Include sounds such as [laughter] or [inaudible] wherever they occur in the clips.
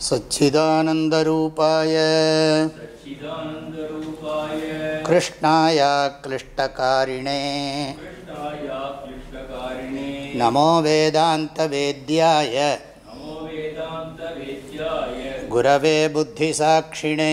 सच्चिदानन्दरूपाय कृष्णाय क्लिष्टकारिणे। नमो वेदान्तवेद्याय। गुरवे बुद्धिसाक्षिणे।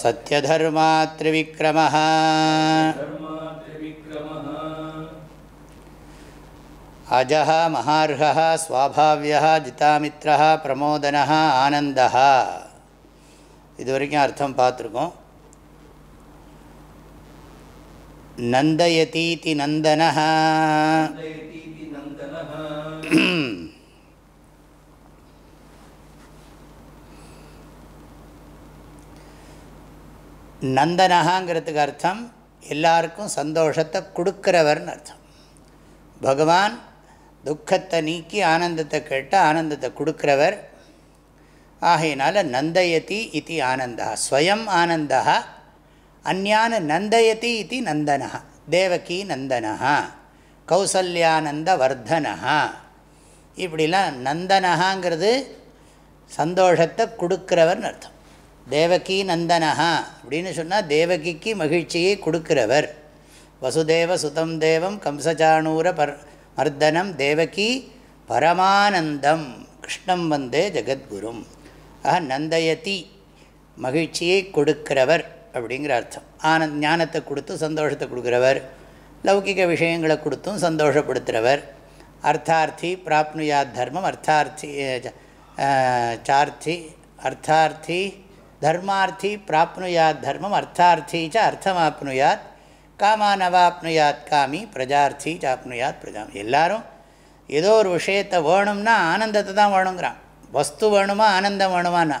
नन्दः सत्यधर्मात्रिविक्रमः धर्मा त्रिविक्रमः अजः महार्हः स्वाभाव्यः जितामित्रः प्रमोदनः ஆனந்தः இது வரைக்கும் அர்த்தம் பார்த்துருக்கோம் நந்தயதீதி நந்தனः [coughs] நந்தனகாங்கிறதுக்கு அர்த்தம் எல்லாருக்கும் சந்தோஷத்தை கொடுக்குறவர்னு அர்த்தம். பகவான் துக்கத்தை நீக்கி ஆனந்தத்தை கேட்டு ஆனந்தத்தை கொடுக்குறவர். ஆகையினால நந்தயதி இது ஆனந்தா ஸ்வயம் ஆனந்தா அந்யான நந்தயதி இது நந்தனா தேவகி நந்தனா கௌசல்யானந்த வர்தனா. இப்படிலாம் நந்தனகாங்கிறது சந்தோஷத்தை கொடுக்குறவர்னு அர்த்தம். தேவகி நந்தனஹா அப்படின்னு சொன்னால் தேவகிக்கு மகிழ்ச்சியை கொடுக்கிறவர். வசுதேவ சுதம் தேவம் கம்சஜானூர பர் மர்தனம் தேவகி பரமானந்தம். கிருஷ்ணம் வந்தே ஜெகத்குரும். ஆக நந்தயதி மகிழ்ச்சியை கொடுக்கிறவர் அப்படிங்கிற அர்த்தம். ஆனந்த் ஞானத்தை கொடுத்து சந்தோஷத்தை கொடுக்குறவர். லௌகிக விஷயங்களை கொடுத்தும் சந்தோஷப்படுத்துகிறவர் அர்த்தார்த்தி பிராப்னுயாத் தர்மம் அர்த்தார்த்தி சார்த்தி அர்த்தார்த்தி தர்மார்த்தி பிராப்னுயாத் தர்மம் அர்த்தார்த்தி ச அர்த்தமாப்னுயாத் காமானவாப்னுயாத் காமி பிரஜார்த்தி சாப்னுயாத் பிரஜா எல்லாரும் ஏதோ ஒரு விஷயத்தை வேணும்னா ஆனந்தத்தை தான் வேணுங்கிறான். வஸ்து வேணுமா ஆனந்தம் வேணுமானா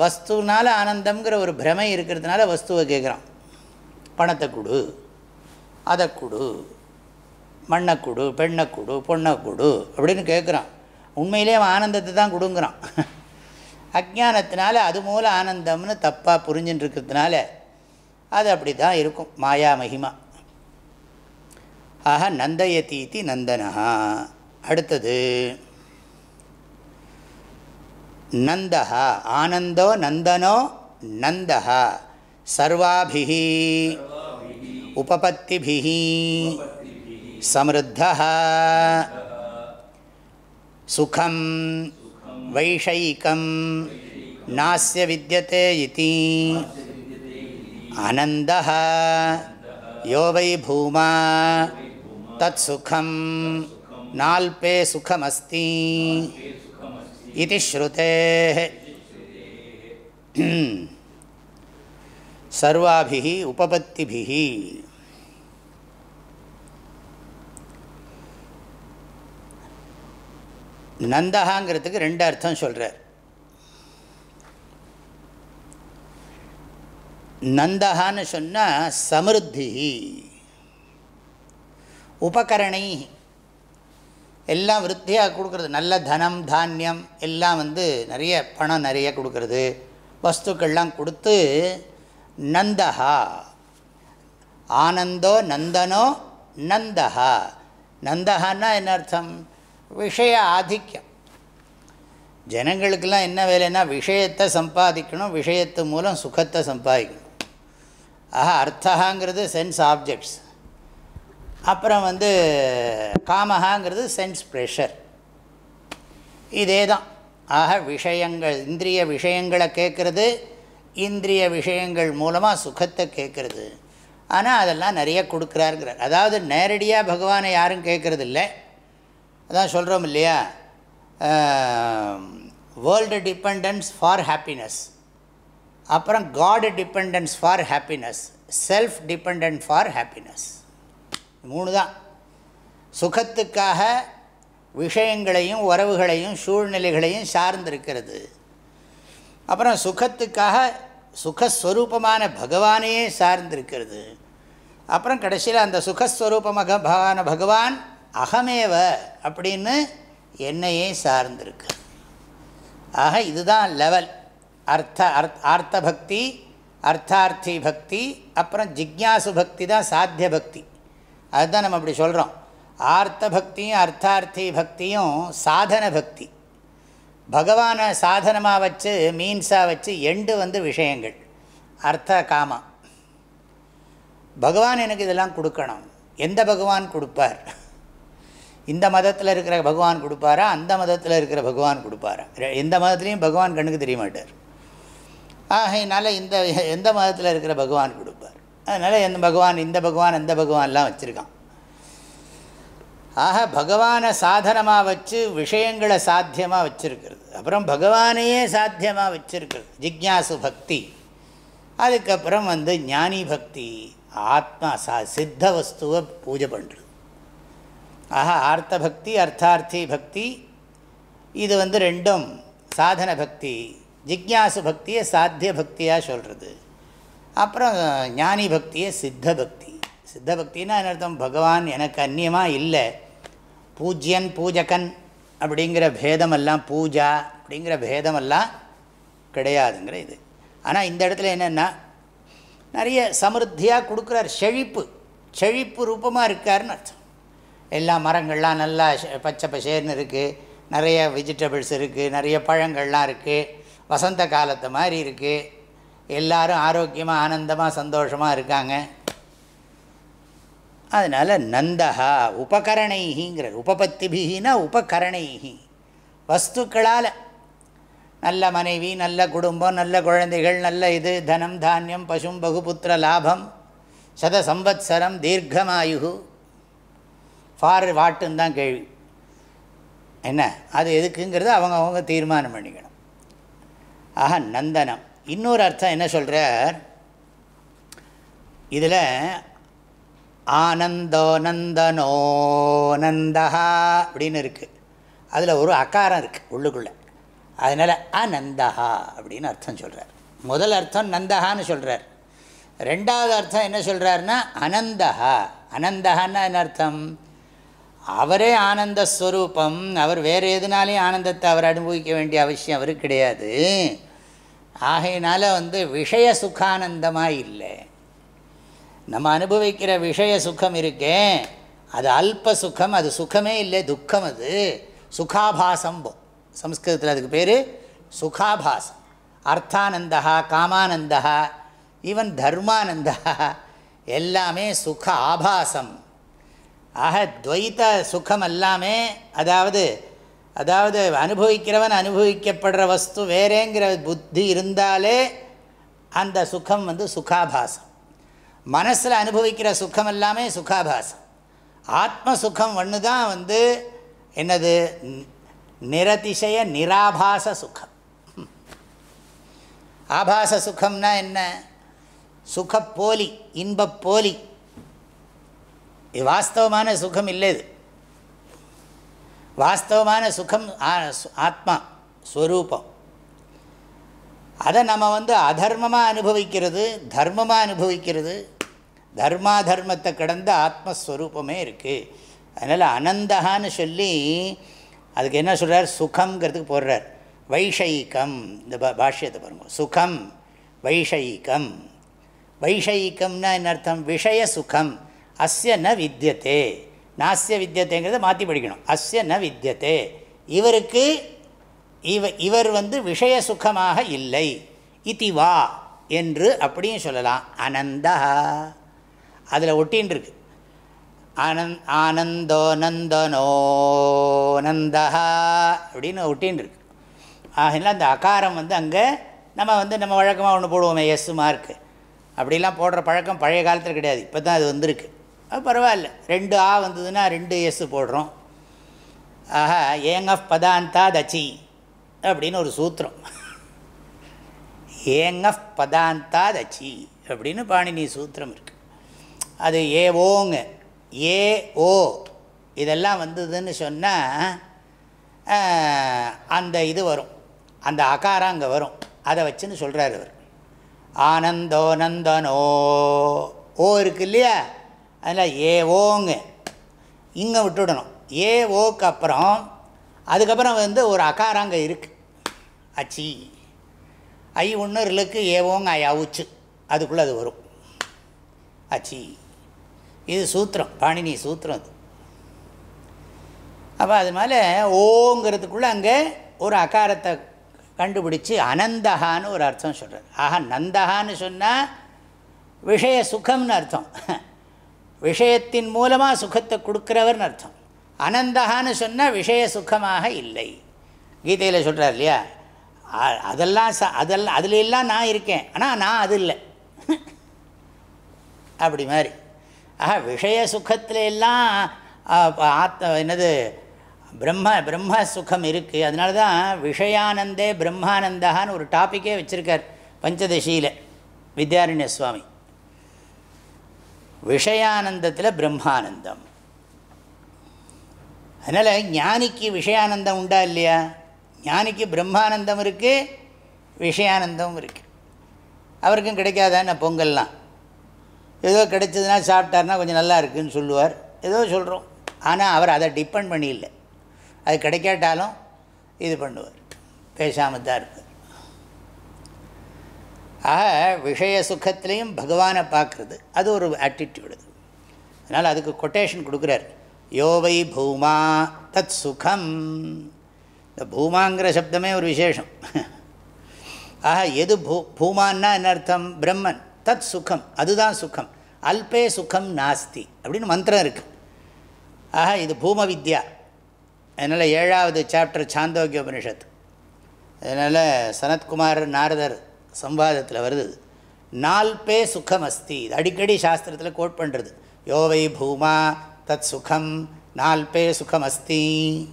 வஸ்துனால ஆனந்தம்ங்கிற ஒரு பிரமை இருக்கிறதுனால வஸ்துவை கேட்குறான். பணத்தை கொடு அதை கொடு மண்ணை கொடு பெண்ணை கொடு பொண்ணை கொடு அப்படின்னு கேட்குறான். உண்மையிலே அவன் ஆனந்தத்தை தான் கொடுங்குறான். அஜானத்தினால அது மூல ஆனந்தம்னு தப்பாக புரிஞ்சுட்டுருக்கிறதுனால அது அப்படி தான் இருக்கும் மாயா மகிமா. ஆக நந்தயதீதி நந்தனஹா அடுத்தது நந்தஹா ஆனந்தோ நந்தனோ நந்தஹா சர்வாபிஹி உபபத்திபிஹி சமிருத்தः சுகம் வைஷயிகம் நாஸ்ய வித்தியதே இதி ஆனந்தः யோ வை பூமா தத் சுகம் நால்பே சுகமஸ்தி இது ஸ்ருதேः சர்வாபிः நந்தகாங்கிறதுக்கு ரெண்டு அர்த்தம் சொல்கிறார் நந்தகான்னு சொன்னால் சமிருத்தி உபகரணை எல்லாம் விருத்தியாக கொடுக்குறது. நல்ல தனம் தானியம் எல்லாம் வந்து நிறைய பணம் நிறைய கொடுக்கறது. வஸ்துக்கள்லாம் கொடுத்து நந்தஹா ஆனந்தோ நந்தனோ நந்தஹா நந்தஹான்னா என்ன அர்த்தம்? விஷய ஆதிக்கம் ஜனங்களுக்கெல்லாம் என்ன வேலைன்னா விஷயத்தை சம்பாதிக்கணும் விஷயத்து மூலம் சுகத்தை சம்பாதிக்கணும். ஆஹா அர்த்தகாங்கிறது சென்ஸ் ஆப்ஜெக்ட்ஸ் அப்புறம் வந்து காமஹாங்கிறது சென்ஸ் ப்ரெஷர் இதே தான். ஆக விஷயங்கள் இந்திரிய விஷயங்களை கேட்குறது இந்திரிய விஷயங்கள் மூலமாக சுகத்தை கேட்குறது. ஆனால் அதெல்லாம் நிறைய கொடுக்குறாருங்கிறார். அதாவது நேரடியாக பகவானை யாரும் கேட்குறது இல்லை அதான் சொல்கிறோம் இல்லையா? வேர்ல்டு டிபெண்டன்ஸ் ஃபார் ஹாப்பினஸ் அப்புறம் God dependence for happiness self depend for happiness மூணு தான் சுகத்துக்காக விஷயங்களையும் உறவுகளையும் சூழ்நிலைகளையும் சார்ந்திருக்கிறது. அப்புறம் சுகத்துக்காக சுகஸ்வரூபமான பகவானையே சார்ந்திருக்கிறது. அப்புறம் கடைசியில் அந்த சுகஸ்வரூபமாக பகவான பகவான் அகமேவ அப்படின்னு என்னையே சார்ந்திருக்கு. ஆக இதுதான் லெவல் அர்த்த அர்த் ஆர்த்த பக்தி அர்த்தார்த்தி பக்தி அப்புறம் ஜிக்யாசு பக்தி தான் சாத்திய பக்தி. அதுதான் நம்ம அப்படி சொல்கிறோம் ஆர்த்த பக்தியும் அர்த்தார்த்தி பக்தியும் சாதன பக்தி. பகவானை சாதனமாக வச்சு மீன்ஸாக வச்சு எண்டு வந்து விஷயங்கள். அர்த்த காமா. பகவான் எனக்கு இதெல்லாம் கொடுக்கணும். எந்த பகவான் கொடுப்பார்? இந்த மதத்தில் இருக்கிற பகவான் கொடுப்பாரா? அந்த மதத்தில் இருக்கிற பகவான் கொடுப்பாரா? எந்த மதத்துலேயும் பகவான் கண்ணுக்கு தெரிய மாட்டார். ஆகையினால இந்த எந்த மதத்தில் இருக்கிற பகவான் கொடுப்பார். அதனால் எந்த பகவான் இந்த பகவான் அந்த பகவான்லாம் வச்சுருக்கான். ஆக பகவானை சாதனமாக வச்சு விஷயங்களை சாத்தியமாக வச்சுருக்கிறது. அப்புறம் பகவானையே சாத்தியமாக வச்சுருக்கிறது. ஜிக்யாசு பக்தி. அதுக்கப்புறம் வந்து ஞானி பக்தி. ஆத்மா சா சித்த வஸ்துவை பூஜை பண்ணுறது ஆக ஆர்த்த பக்தி அர்த்தார்த்தி பக்தி இது வந்து ரெண்டும் சாதன பக்தி. ஜிக்யாசு பக்தியை சாத்திய பக்தியாக சொல்கிறது அப்புறம் ஞானி பக்தியை சித்த பக்தி. சித்த பக்தின்னா என்ன அர்த்தம்? பகவான் எனக்கு அந்நியமாக இல்லை. பூஜ்யன் பூஜகன் அப்படிங்கிற பேதமெல்லாம் பூஜா அப்படிங்கிற பேதமெல்லாம் கிடையாதுங்கிற இது. ஆனால் இந்த இடத்துல என்னென்னா நிறைய சமிருத்தியாக கொடுக்குறார். செழிப்பு. செழிப்பு ரூபமாக இருக்காருன்னு அர்த்தம். எல்லா மரங்கள்லாம் நல்லா பச்சை பசேர்னு இருக்குது நிறைய வெஜிடபிள்ஸ் இருக்குது நிறைய பழங்கள்லாம் இருக்குது வசந்த காலத்து மாதிரி இருக்குது எல்லாரும் ஆரோக்கியமாக ஆனந்தமாக சந்தோஷமாக இருக்காங்க. அதனால் நந்தகா உபகரணைகிங்கிறார் உபபத்திபிகினா உபகரணைகி வஸ்துக்களால் நல்ல மனைவி நல்ல குடும்பம் நல்ல குழந்தைகள் நல்ல இது தனம் தானியம் பசும் பகுபுத்திர லாபம் சத சம்பத்சரம் தீர்க்கமாயு ஃபார் வாட்டுன்னு தான் கேள்வி. என்ன? அது எதுக்குங்கிறது அவங்க அவங்க தீர்மானம் பண்ணிக்கணும். ஆக நந்தனம். இன்னொரு அர்த்தம் என்ன சொல்கிறார் இதில் ஆனந்தோ நந்தனோ நந்தஹா அப்படின்னு இருக்குது அதில் ஒரு அகாரம் இருக்குது உள்ளுக்குள்ளே. அதனால் அனந்தஹா அப்படின்னு அர்த்தம் சொல்கிறார் முதல் அர்த்தம் நந்தஹான்னு சொல்கிறார் ரெண்டாவது அர்த்தம் என்ன சொல்கிறாருன்னா அனந்தஹா. அனந்தஹான்னா என்ன அர்த்தம்? அவரே ஆனந்த ஸ்வரூபம். அவர் வேறு எதுனாலையும் ஆனந்தத்தை அவர் அனுபவிக்க வேண்டிய அவசியம் அவருக்கு கிடையாது. ஆகையினால வந்து விஷய சுகானந்தமாக இல்லை. நம்ம அனுபவிக்கிற விஷய சுகம் இருக்கே. அது அல்ப சுகம் அது சுகமே இல்லை துக்கம் அது. சுகாபாசம் போ சம்ஸ்கிருதத்தில் அதுக்கு பேர் சுகாபாசம். அர்த்தானந்தா காமானந்தா ஈவன் தர்மானந்தா எல்லாமே சுக ஆபாசம் ஆக துவைத்த சுகம் எல்லாமே அதாவது அதாவது அனுபவிக்கிறவன் அனுபவிக்கப்படுற வஸ்து வேறேங்கிற புத்தி இருந்தாலே அந்த சுகம் வந்து சுகாபாசம். மனசில் அனுபவிக்கிற சுகம் எல்லாமே சுகாபாசம். ஆத்ம சுகம் ஒன்று தான் வந்து என்னது நிரதிசய நிராபாச சுகம். ஆபாச சுகம்னா என்ன? சுகப்போலி இன்பப்போலி. இது வாஸ்தவமான சுகம் இல்லை இது. வாஸ்தவமான சுகம் ஆத்மா ஸ்வரூபம். அதை நம்ம வந்து அதர்மமாக அனுபவிக்கிறது தர்மமாக அனுபவிக்கிறது தர்மா தர்மத்தை கடந்த ஆத்மஸ்வரூபமே இருக்குது அதனால் அனந்தகான்னு சொல்லி அதுக்கு என்ன சொல்கிறார் சுகங்கிறதுக்கு போடுறார். வைஷயிகம் இந்த பா பாஷ்யத்தை பாருங்கள் சுகம் வைஷயிகம். வைஷயிக்கம்னா என்ன அர்த்தம்? விஷய சுகம். அஸ்ய ந வித்தியத்தே நாஸ்ய வித்தியத்தைங்கிறத மாற்றி படிக்கணும். அஸ்ய ந வித்தியத்தே இவருக்கு இவ இவர் வந்து விஷய சுகமாக இல்லை. இத்தி வா என்று அப்படியும் சொல்லலாம். அனந்தா. அதில் ஒட்டின்னு இருக்கு ஆனந்த் ஆனந்தோ நந்தனோ நந்தா அப்படின்னு ஒட்டின்னு இருக்கு ஆகினால அந்த அகாரம் வந்து அங்கே நம்ம வந்து நம்ம வழக்கமாக ஒன்று போடுவோமே எஸ் மார்க்கு அப்படிலாம் போடுற பழக்கம் பழைய காலத்தில் கிடையாது. இப்போ தான் அது வந்திருக்கு. அது பரவாயில்ல. ரெண்டு ஆ வந்ததுன்னா ரெண்டு எஸ் போடுறோம். ஆஹா ஏங்கஃப் பதாந்தா தச்சி அப்படின்னு ஒரு சூத்திரம். ஏங்கஃப் பதாந்தா தச்சி அப்படின்னு பாணினி சூத்திரம் இருக்குது அது ஏ ஓங்க ஏ ஓ இதெல்லாம் வந்ததுன்னு சொன்னால் அந்த இது வரும். அந்த அகாரம் அங்கே வரும். அதை வச்சுன்னு சொல்கிறார் அவர் ஆனந்தோ நந்தனோ. ஓ இருக்கு இல்லையா? அதில் ஏ ஓங்க இங்கே விட்டுடணும். ஏ ஓக்கு அப்புறம் அதுக்கப்புறம் வந்து ஒரு அகாரம் அங்கே இருக்குது அச்சி. ஐ ஒன்று இருக்கு ஏவோங்க ஐ அவுச்சு. அதுக்குள்ளே அது வரும். அச்சி. இது சூத்திரம். பாணினி சூத்திரம் அது. அப்போ அது மேலே ஓங்கிறதுக்குள்ளே அங்கே ஒரு அகாரத்தை கண்டுபிடிச்சி அனந்தகான்னு ஒரு அர்த்தம் சொல்கிறார் ஆஹா நந்தகான்னு சொன்னால் விஷய சுகம்னு அர்த்தம். விஷயத்தின் மூலமாக சுகத்தை கொடுக்குறவர்னு அர்த்தம். அனந்தகான்னு சொன்னால் விஷய சுகமாக இல்லை. கீதையில் சொல்கிறார் இல்லையா? அதெல்லாம் ச அதெல்லாம் அதுல எல்லாம் நான் இருக்கேன். ஆனால் நான் அது இல்லை. [laughs] அப்படி மாதிரி. ஆஹா விஷய சுகத்திலெல்லாம் எல்லாம் என்னது பிரம்ம பிரம்ம சுகம் இருக்குது அதனால தான் விஷயானந்தே பிரம்மானந்தான்னு ஒரு டாப்பிக்கே வச்சுருக்கார் பஞ்சதசியில். வித்யாரண்ய சுவாமி விஷயானந்தத்தில் பிரம்மானந்தம். அதனால் ஞானிக்கு விஷயானந்தம் உண்டா இல்லையா? ஞானிக்கு பிரம்மானந்தம் இருக்குது விஷயானந்தம் இருக்குது அவருக்கும் கிடைக்காதான பொங்கல்லாம். ஏதோ கிடைச்சதுன்னா சாப்பிட்டார்னா கொஞ்சம் நல்லா இருக்குதுன்னு சொல்லுவார். ஏதோ சொல்கிறோம் ஆனால் அவர் அதை டிபெண்ட் பண்ணி இல்லை. அது கிடைக்காட்டாலும் இது பண்ணுவார். பேசாமல் தான் இருப்பார். ஆக விஷய சுகத்திலையும் பகவானை பார்க்குறது. அது ஒரு ஆட்டிடியூடு அதனால் அதுக்கு கொட்டேஷன் கொடுக்குறார். யோவை பூமா தத் சுகம். இந்த பூமாங்கிற சப்தமே ஒரு விசேஷம். ஆக எது பூ பூமான்னா என்ன அர்த்தம்? பிரம்மன். தத் சுகம். அதுதான் சுகம். அல்பே சுகம் நாஸ்தி. அப்படின்னு மந்திரம் இருக்குது ஆக இது பூம வித்யா அதனால் ஏழாவது சாப்டர் சாந்தோக்கிய உபனிஷத் அதனால் சனத்குமார் நாரதர் சம்பாதத்தில் வருது. நால்பே சுகம் அஸ்தி இது அடிக்கடி சாஸ்திரத்தில் கோட் பண்ணுறது யோவை பூமா தத் சுகம். நால்பே சுகம் அஸ்தி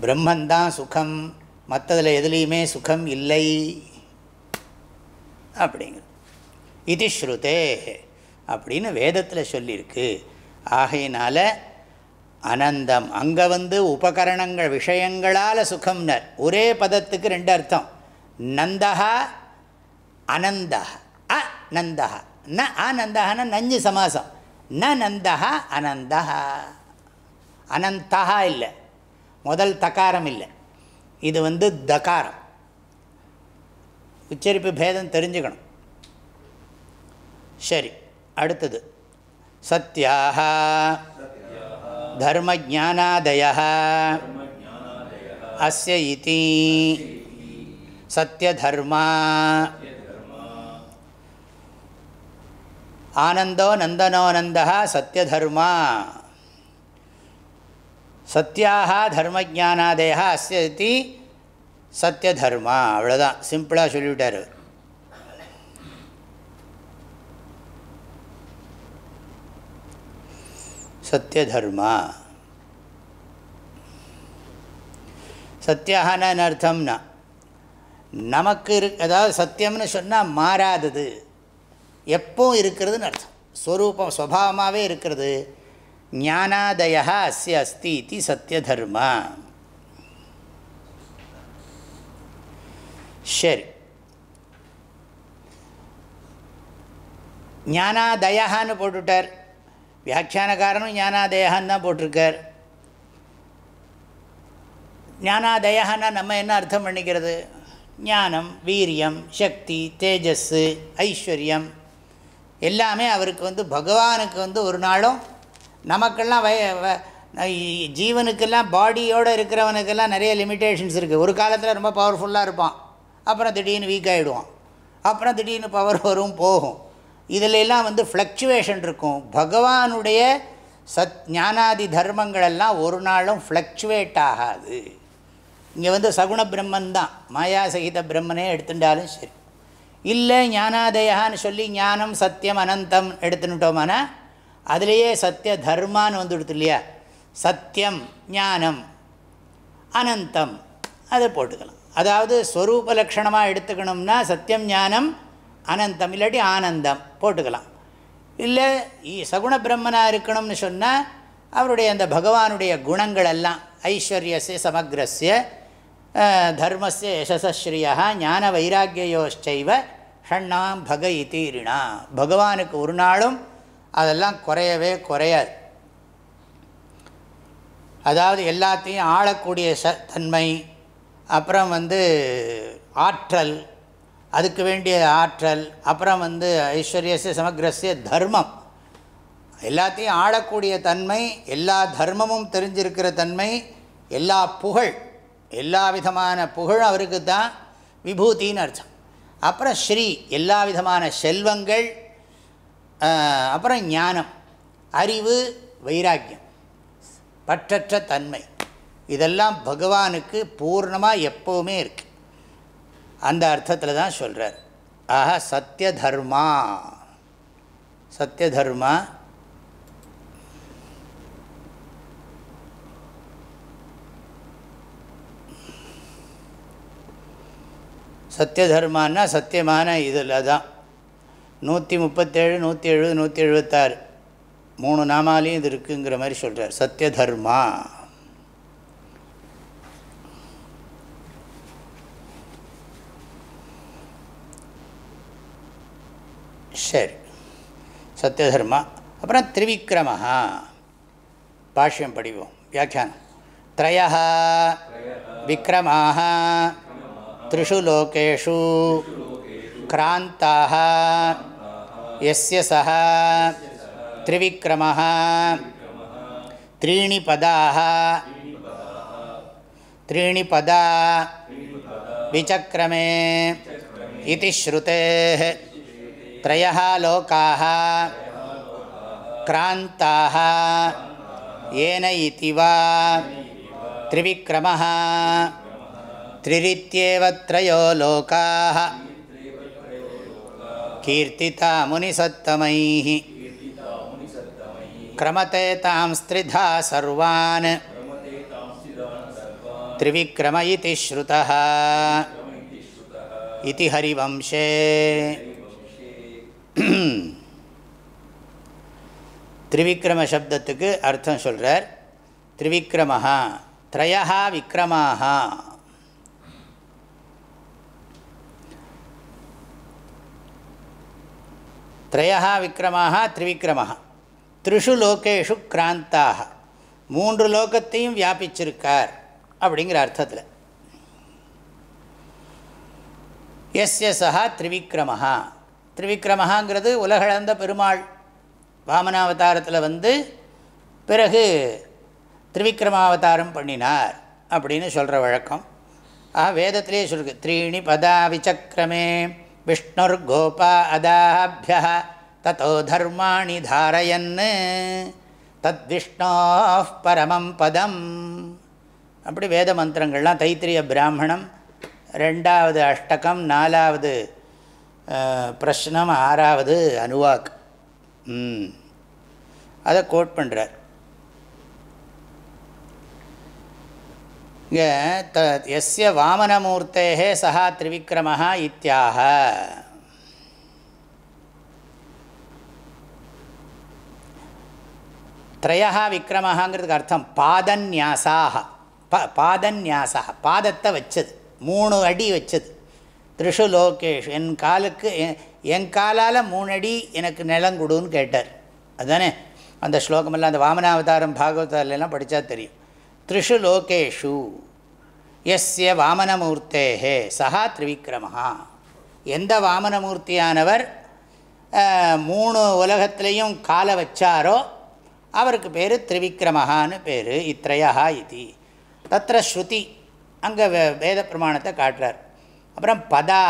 பிரம்மந்தான் சுகம். மற்றதில் எதுலேயுமே சுகம் இல்லை. அப்படிங்கிறது. இது ஸ்ருதே. அப்படின்னு வேதத்தில் சொல்லியிருக்கு ஆகையினால அனந்தம். அங்கே வந்து உபகரணங்கள் விஷயங்களால் சுகம்னர். ஒரே பதத்துக்கு ரெண்டு அர்த்தம். நந்தகா அனந்த அ ந ஆனந்தகன நஞ்சு சமாசம். ந நந்தகா அனந்த அனந்தகா இல்லை. முதல் தகாரம் இல்லை. இது வந்து தகாரம். உச்சரிப்பு பேதம் தெரிஞ்சுக்கணும். சரி அடுத்தது. சத்யாக தர்மஜானாதய அஸ்ய இதி. சத்யதர்மா. ஆனந்தோ நந்தனோ நந்தா சத்யதர்மா. சத்யாக தர்மஜானாதய அஸ்ய சத்யதர்மா. அவ்வளோதான் சிம்பிளாக சொல்லிவிட்டார். அவர். சத்யதர்மா. சத்தியாகனா அர்த்தம்னா நமக்கு இரு அதாவது சத்தியம்னு சொன்னால் மாறாதது. எப்போ இருக்கிறதுன்னு அர்த்தம். ஸ்வரூபம் ஸ்வபாவமாகவே இருக்கிறது. ஞானாதயா அஸ்ய அஸ்தி இது சத்யதர்மா சரி. ஞானாதயான்னு போட்டுட்டார். வியாக்கியானக்காரனும் ஞானாதயான்னு தான் போட்டிருக்கார். ஞானாதயான்னா நம்ம என்ன அர்த்தம் பண்ணிக்கிறது? ஞானம் வீரியம் சக்தி தேஜஸ் ஐஸ்வர்யம். எல்லாமே அவருக்கு வந்து பகவானுக்கு வந்து ஒரு நாளும் நமக்கெல்லாம் வய வ- ஜீவனுக்கெல்லாம் பாடியோடு இருக்கிறவனுக்கெல்லாம் நிறைய லிமிட்டேஷன்ஸ் இருக்குது ஒரு காலத்தில் ரொம்ப பவர்ஃபுல்லாக இருப்பான். அப்புறம் திடீர்னு வீக் ஆகிடுவான் அப்புறம் திடீர்னு பவர் வரும் போகும். இதில் எல்லாம் வந்து ஃப்ளக்சுவேஷன் இருக்கும். பகவானுடைய சத் ஞானாதி தர்மங்களெல்லாம் ஒரு நாளும் ஃப்ளக்சுவேட் ஆகாது. இங்கே வந்து சகுண பிரம்மன் தான். மாயா சகித பிரம்மனே எடுத்துட்டாலும் சரி. இல்லை ஞானாதயான்னு சொல்லி ஞானம் சத்தியம் அனந்தம் எடுத்துன்னுட்டோம்னா அதுலேயே சத்திய தர்மான்னு வந்துடுது இல்லையா? சத்தியம் ஞானம் அனந்தம் அதை போட்டுக்கலாம். அதாவது ஸ்வரூப லக்ஷணமாக எடுத்துக்கணும்னா சத்தியம் ஞானம் அனந்தம் இல்லாட்டி ஆனந்தம் போட்டுக்கலாம். இல்லை சகுண பிரம்மனாக இருக்கணும்னு சொன்னால் அவருடைய அந்த பகவானுடைய குணங்கள் எல்லாம் ஐஸ்வர்யசிய சமக்ரஸ்ய தர்மஸ்ய யசஸ்ஸ்ரீயா ஞான வைராக்கியோஷ்டைவ ஷண்ணாம் பக இத்தீரிணா பகவானுக்கு ஒரு நாளும் அதெல்லாம் குறையவே குறையாது. அதாவது எல்லாத்தையும் ஆளக்கூடிய ச தன்மை அப்புறம் வந்து ஆற்றல் அதுக்கு வேண்டிய ஆற்றல் அப்புறம் வந்து ஐஸ்வர்யசிய சமக்ரஸ்ய தர்மம். எல்லாத்தையும் ஆளக்கூடிய தன்மை எல்லா தர்மமும் தெரிஞ்சிருக்கிற தன்மை எல்லா புகழ் எல்லா விதமான புகழும் அவருக்கு தான் விபூத்தின்னு அர்த்தம். அப்புறம் ஸ்ரீ எல்லா விதமான செல்வங்கள் அப்புறம் ஞானம் அறிவு வைராக்கியம் பற்றற்ற தன்மை. இதெல்லாம் பகவானுக்கு பூர்ணமாக எப்போவுமே இருக்கு. அந்த அர்த்தத்தில் தான் சொல்கிறார் ஆஹா சத்திய தர்மா சத்திய தர்மா சத்திய தர்மான்னா சத்தியமான இதில் தான் நூற்றி முப்பத்தேழு நூற்றி எழுபது நூற்றி எழுபத்தாறு மூணு நாமாலையும் இது இருக்குங்கிற மாதிரி சொல்கிறார் சத்திய தர்மா சரி. சத்தியதர்மா. அப்புறம் திரிவிக்ரமஹா. பாஷ்யம் படிவோம். வியாக்கியானம். த்ரய விக்ரமாக त्रिषु लोकेषु क्रान्ताः यस्य सः त्रिविक्रमः त्रीणि पदाः त्रीणि पदा विचक्रमे इति श्रुतेः त्रयः लोकाः क्रान्ताः येन इति वा त्रिविक्रमः त्रिरित्येव त्रयो लोकाः कीर्तिता मुनिसत्तमैः क्रमते तां स्त्रिधा सर्वान् त्रिविक्रम इति श्रुतः इति हरिवंशे திரிவிக்ரம சப்தத்துக்கு அர்த்தம் சொல்கிறார் திரிவிக்ரமஹா த்ரயா விக்ரமாக த்ரயா விக்ரமாக த்ரிவிக்ரமாக த்ரிஷு லோகேஷு கிராந்தாக மூன்று லோகத்தையும் வியாபிச்சிருக்கார் அப்படிங்கிற அர்த்தத்தில். எஸ் சஹா திரிவிக்ரமஹா. திரிவிக்ரமஹாங்கிறது உலகளந்த பெருமாள் வாமனாவதாரத்தில் வந்து பிறகு திரிவிக்ரமாவதாரம் பண்ணினார் அப்படின்னு சொல்கிற வழக்கம். ஆ வேதத்திலே சொல்லுது. த்ரீணி பதா விசக்கிரமே விஷ்ணுர் தத்தோ தர்மாணி தாரயன் தத்விஷ்ணோ பரமம் பதம் அப்படி வேத மந்திரங்கள்லாம் தைத்திரிய பிராமணம் ரெண்டாவது அஷ்டகம் நாலாவது பிரஷ்னம் ஆறாவது அனுவாக். அதை கோட் பண்ணுறார் இங்கே த எஸ்ய வாமனமூர்த்தே சகா திரிவிக்ரமஹா இத்தியாக த்ரயா விக்ரமஹாங்கிறதுக்கு அர்த்தம் பாதன்யாசாக ப பாதன்யாசாக பாதத்தை வச்சது. மூணு அடி வச்சது. த்ரிஷு லோகேஷ். என் காலுக்கு என் காலால் மூணு அடி எனக்கு நிலங்குடுன்னு கேட்டார். அதுதானே அந்த ஸ்லோகமெல்லாம் அந்த வாமனாவதாரம் பாகவதாலெல்லாம் படித்தா தெரியும். த்ரிஷு லோகேஷு எஸ்ய வாமனமூர்த்தேஹே சஹா திரிவிக்ரமஹா எந்த வாமனமூர்த்தியானவர் மூணு உலகத்திலையும் காலை வச்சாரோ அவருக்கு பேர் திரிவிக்ரமஹான்னு பேர் இத்ரயா இது தத்திர ஸ்ருதி அங்கே வே வேத பிரமாணத்தை காட்டுறார் அப்புறம் பதா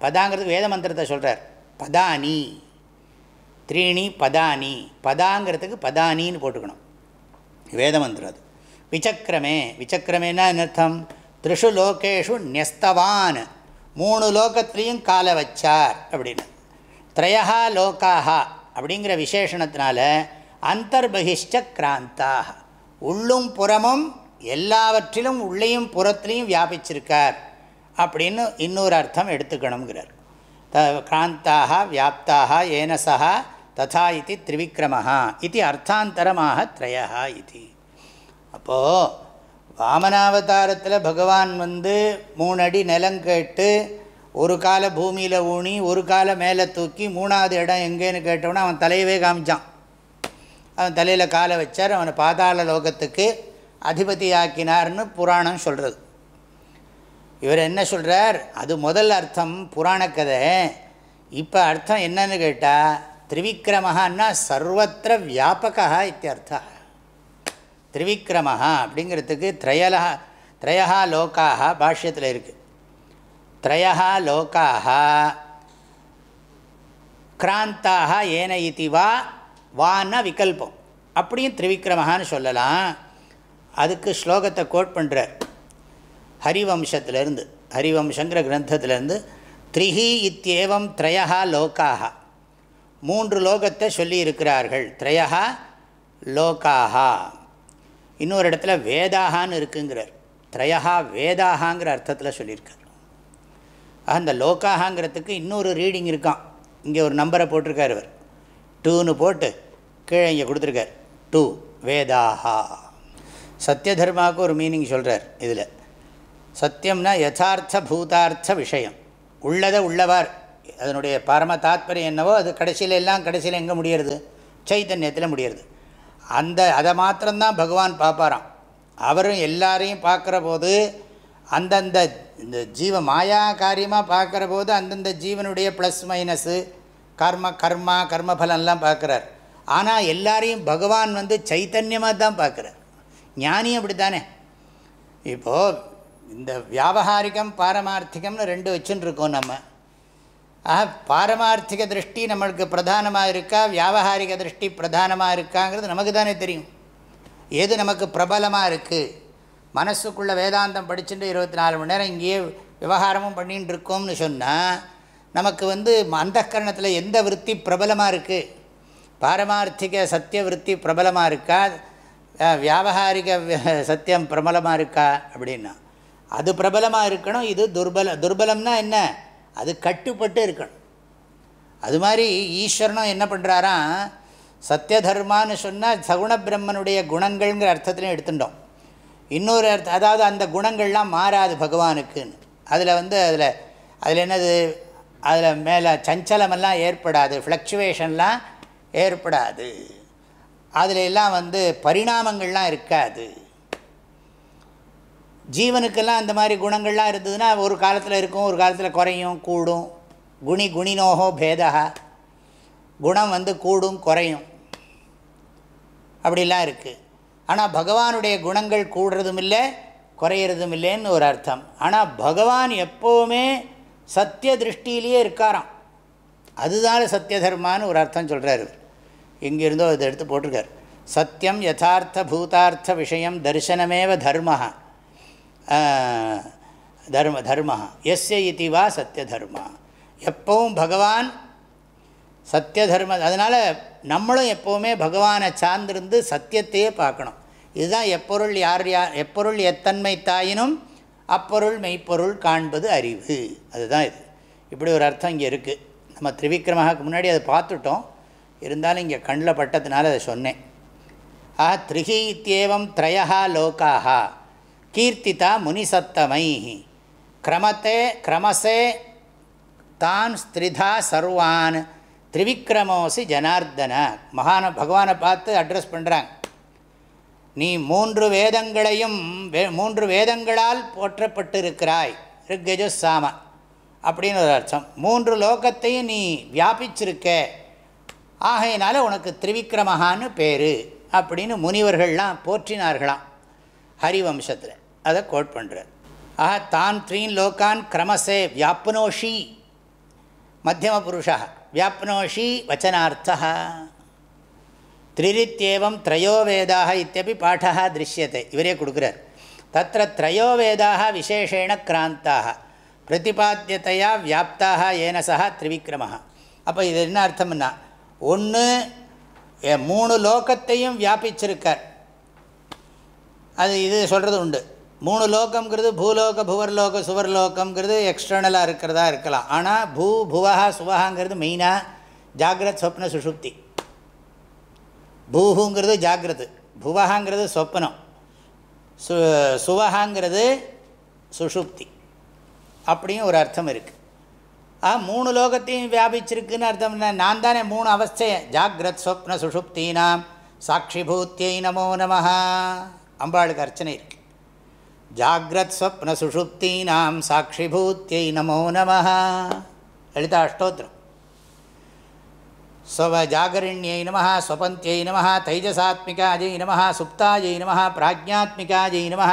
பதாங்கிறது வேத மந்திரத்தை சொல்கிறார் பதானி த்ரீணி பதானி பதாங்கிறதுக்கு பதானின்னு போட்டுக்கணும் வேத மந்திரம் அது விசக்கிரமே விசக்கிரமேனா அர்த்தம் த்ரிஷு லோகேஷு நியஸ்தவான். மூணு லோகத்திலையும் காலை வச்சார் அப்படின்னு. திரையா லோக்காக அப்படிங்கிற விசேஷணத்தினால அந்தர்பகிஷ்ட கிராந்தாக. உள்ளும் புறமும் எல்லாவற்றிலும் உள்ளேயும் புறத்திலையும் வியாபிச்சிருக்கார் அப்படின்னு இன்னொரு அர்த்தம் எடுத்துக்கணுங்கிறார். த கிராந்தாக வியாப்தாக ஏனசா ததா இது திரிவிக்ரமஹா. இது அர்த்தாந்தரமாக திரையா இது. அப்போது வாமனாவதாரத்தில் பகவான் வந்து மூணு அடி நிலம் கேட்டு ஒரு காலை பூமியில் ஊனி ஒரு காலை மேலே தூக்கி மூணாவது இடம் எங்கேன்னு கேட்டவொன்னே அவன் தலையவே காமிச்சான். அவன் தலையில் காலை வச்சார் அவனை பாதாள லோகத்துக்கு அதிபதி ஆக்கினார்னு புராணம் சொல்கிறது இவர் என்ன சொல்கிறார் அது முதல் அர்த்தம் புராணக்கதை இப்போ அர்த்தம் என்னன்னு கேட்டால் திரிவிக்ரமஹான்னா சர்வத்திர வியாபகா இத்தியர்த்தா திரிவிக்ரமஹா அப்படிங்கிறதுக்கு திரையலா திரையா லோக்காக பாஷ்யத்தில் இருக்குது திரையா லோக்காக கிராந்தாக ஏன இதி வா வான விகல்பம். அப்படியும் திரிவிக்ரமஹான்னு சொல்லலாம். அதுக்கு ஸ்லோகத்தை கோட் பண்ணுறார் ஹரிவம்சத்திலேருந்து ஹரிவம்சங்கிற கிரந்தத்திலேருந்து த்ரிஹி இத்தியேவம் திரையா லோக்காக மூன்று லோகத்தை சொல்லியிருக்கிறார்கள் திரையா லோக்காக இன்னொரு இடத்துல வேதாகான்னு இருக்குங்கிறார். திரையகா வேதாகாங்கிற அர்த்தத்தில் சொல்லியிருக்கார். ஆக இந்த லோக்காகாங்கிறதுக்கு இன்னொரு ரீடிங் இருக்கான் இங்கே ஒரு நம்பரை போட்டிருக்கார் இவர். டூன்னு போட்டு கீழே இங்கே கொடுத்துருக்கார். டூ வேதாஹா சத்திய தர்மாவுக்கு ஒரு மீனிங் சொல்கிறார் இதில். சத்தியம்னா யதார்த்த பூதார்த்த விஷயம். உள்ளதை உள்ளவார். அதனுடைய பரம தாத்பரியம் என்னவோ அது கடைசியில் எல்லாம் கடைசியில் எங்கே முடியறது? சைத்தன்யத்தில் முடியறது. அந்த அதை மாத்திரம்தான் பகவான் பார்ப்பாராம். அவரும் எல்லாரையும் பார்க்குற போது அந்தந்த இந்த ஜீவ மாயா காரியமாக பார்க்குற போது அந்தந்த ஜீவனுடைய ப்ளஸ் மைனஸு கர்ம கர்மா கர்மபலன்லாம் பார்க்குறார். ஆனால் எல்லாரையும் பகவான் வந்து சைத்தன்யமாக தான் பார்க்குறார். ஞானியும் அப்படி தானே இப்போது இந்த வியாபகாரிகம் பாரமார்த்திகம்னு ரெண்டு வச்சுன்னு இருக்கோம் நம்ம. ஆக பாரமார்த்திக திருஷ்டி நம்மளுக்கு பிரதானமாக இருக்கா? வியாபகாரிக திருஷ்டி பிரதானமாக இருக்காங்கிறது நமக்கு தானே தெரியும். எது நமக்கு பிரபலமாக இருக்குது மனசுக்குள்ளே வேதாந்தம் படிச்சுட்டு இருபத்தி நாலு மணி நேரம் இங்கேயே விவகாரமும் பண்ணின்னு இருக்கோம்னு சொன்னால் நமக்கு வந்து அந்த கரணத்தில் எந்த விற்பி பிரபலமாக இருக்குது பாரமார்த்திக சத்திய விற்பி பிரபலமாக இருக்கா? வியாபகாரிக சத்தியம் பிரபலமாக இருக்கா? அப்படின்னா அது பிரபலமாக இருக்கணும் இது துர்பல துர்பலம்னா என்ன? அது கட்டுப்பட்டு இருக்கணும். அது மாதிரி ஈஸ்வரனும் என்ன பண்ணுறாராம் சத்திய தர்மான்னு சொன்னால் சகுண பிரம்மனுடைய குணங்கள்ங்கிற அர்த்தத்துலையும் எடுத்துட்டோம். இன்னொரு அர்த்தம் அதாவது அந்த குணங்கள்லாம் மாறாது பகவானுக்குன்னு. அதில் வந்து அதில் அதில் என்னது அதில் மேலே சஞ்சலமெல்லாம் ஏற்படாது ஃப்ளக்சுவேஷன்லாம் ஏற்படாது. அதில் எல்லாம் வந்து பரிணாமங்கள்லாம் இருக்காது. ஜீவனுக்கெல்லாம் அந்த மாதிரி குணங்கள்லாம் இருந்ததுன்னா ஒரு காலத்தில் இருக்கும் ஒரு காலத்தில் குறையும் கூடும். குணி குணினோகோ பேதா குணம் வந்து கூடும் குறையும். அப்படிலாம் இருக்குது ஆனால் பகவானுடைய குணங்கள் கூடுறதும் இல்லை குறையிறதும் இல்லைன்னு ஒரு அர்த்தம். ஆனால் பகவான் எப்போவுமே சத்திய திருஷ்டியிலேயே இருக்காராம். அதுதான் சத்திய தர்மான்னு ஒரு அர்த்தம் சொல்கிறார் எங்கிருந்தோ அதை எடுத்து போட்டிருக்கார். சத்தியம் யதார்த்த பூதார்த்த விஷயம் தரிசனமேவ தர்மஹா. தர்ம தர்மா எஸ்ய இதி வா சத்திய தர்மா எப்பவும் பகவான் சத்திய தர்ம அதனால் நம்மளும் எப்போவுமே பகவானை சார்ந்திருந்து சத்தியத்தையே பார்க்கணும். இதுதான் எப்பொருள் யார் யார் எப்பொருள் எத்தன்மை தாயினும் அப்பொருள் மெய்ப்பொருள் காண்பது அறிவு. அதுதான் இது. இப்படி ஒரு அர்த்தம் இங்கே இருக்குது நம்ம திரிவிக்ரமாக முன்னாடி அதை பார்த்துட்டோம். இருந்தாலும் இங்கே கண்ணில் பட்டதுனால அதை சொன்னேன். ஆ த்ரிஹி இத்தியேவம் த்ரயா லோக்காக கீர்த்திதா முனிசத்தமை கிரமத்தே கிரமசே தான் ஸ்திரிதா சர்வான். திரிவிக்ரமோசி ஜனார்தன. மகான பகவானை பார்த்து அட்ரஸ் பண்ணுறாங்க நீ மூன்று வேதங்களையும் வே மூன்று வேதங்களால் போற்றப்பட்டிருக்கிறாய். ரிக்கஜு சாம அப்படின்னு ஒரு அர்த்தம். மூன்று லோகத்தையும் நீ வியாபிச்சிருக்க. ஆகையினால உனக்கு திரிவிக்ரமஹான்னு பேர். அப்படின்னு முனிவர்கள்லாம் போற்றினார்களாம். ஹரிவம்சத்தில். அதை கோட் பண்ணுறார் ஆஹா தான் த்ரீன் லோகான் கிரமசே வியாப்னோஷி. மத்தியம புருஷா வியாப்னோஷி வச்சனார்த்தா திரிரித்யேவம் த்ரயோ வேதாக இத்தியபி பாடா திருஷ்யத்தை. இவரே கொடுக்குறார். தத்திர த்ரயோ வேதாக விசேஷேண கிராந்தாக. பிரதிபாத்தியத்தையா வியாப்தாக ஏன சக திரிவிக்ரமஹா. அப்போ இது என்ன அர்த்தம்னா ஒன்று மூணு லோகத்தையும் வியாபிச்சிருக்கார். அது இது சொல்கிறது உண்டு. மூணு லோகம்ங்கிறது பூலோக புவர்லோக சுவர்லோகம்ங்கிறது எக்ஸ்டர்னலாக இருக்கிறதா இருக்கலாம். ஆனால் பூ புவஹா சுவஹாங்கிறது மெயினாக ஜாகிரத் சொப்ன சுஷுப்தி பூஹுங்கிறது ஜாகிரது புவஹாங்கிறது சொப்னம். சு சுவஹாங்கிறது சுஷுப்தி அப்படியும் ஒரு அர்த்தம் இருக்குது ஆ மூணு லோகத்தையும் வியாபிச்சிருக்குன்னு அர்த்தம் என்ன? நான் தானே மூணு அவஸ்தையை ஜாகிரத் சொப்ன சுஷுப்தீனாம் சாட்சிபூத்தியை நமோ நமஹா. அம்பாளுக்கு அர்ச்சனை இருக்குது ஜாகிரத் ஸ்வப்ன சுஷுப்தீனாம் சாட்சிபூத்தியை நமோ நம லலிதா அஷ்டோத்திரம் ஸ்வ ஜாகரிணியை நம ஸ்வபந்தியை நம தைஜசாத்மிகாஜை நம சுப்தாஜை நம பிராஜ்யாத்மிகாஜை நம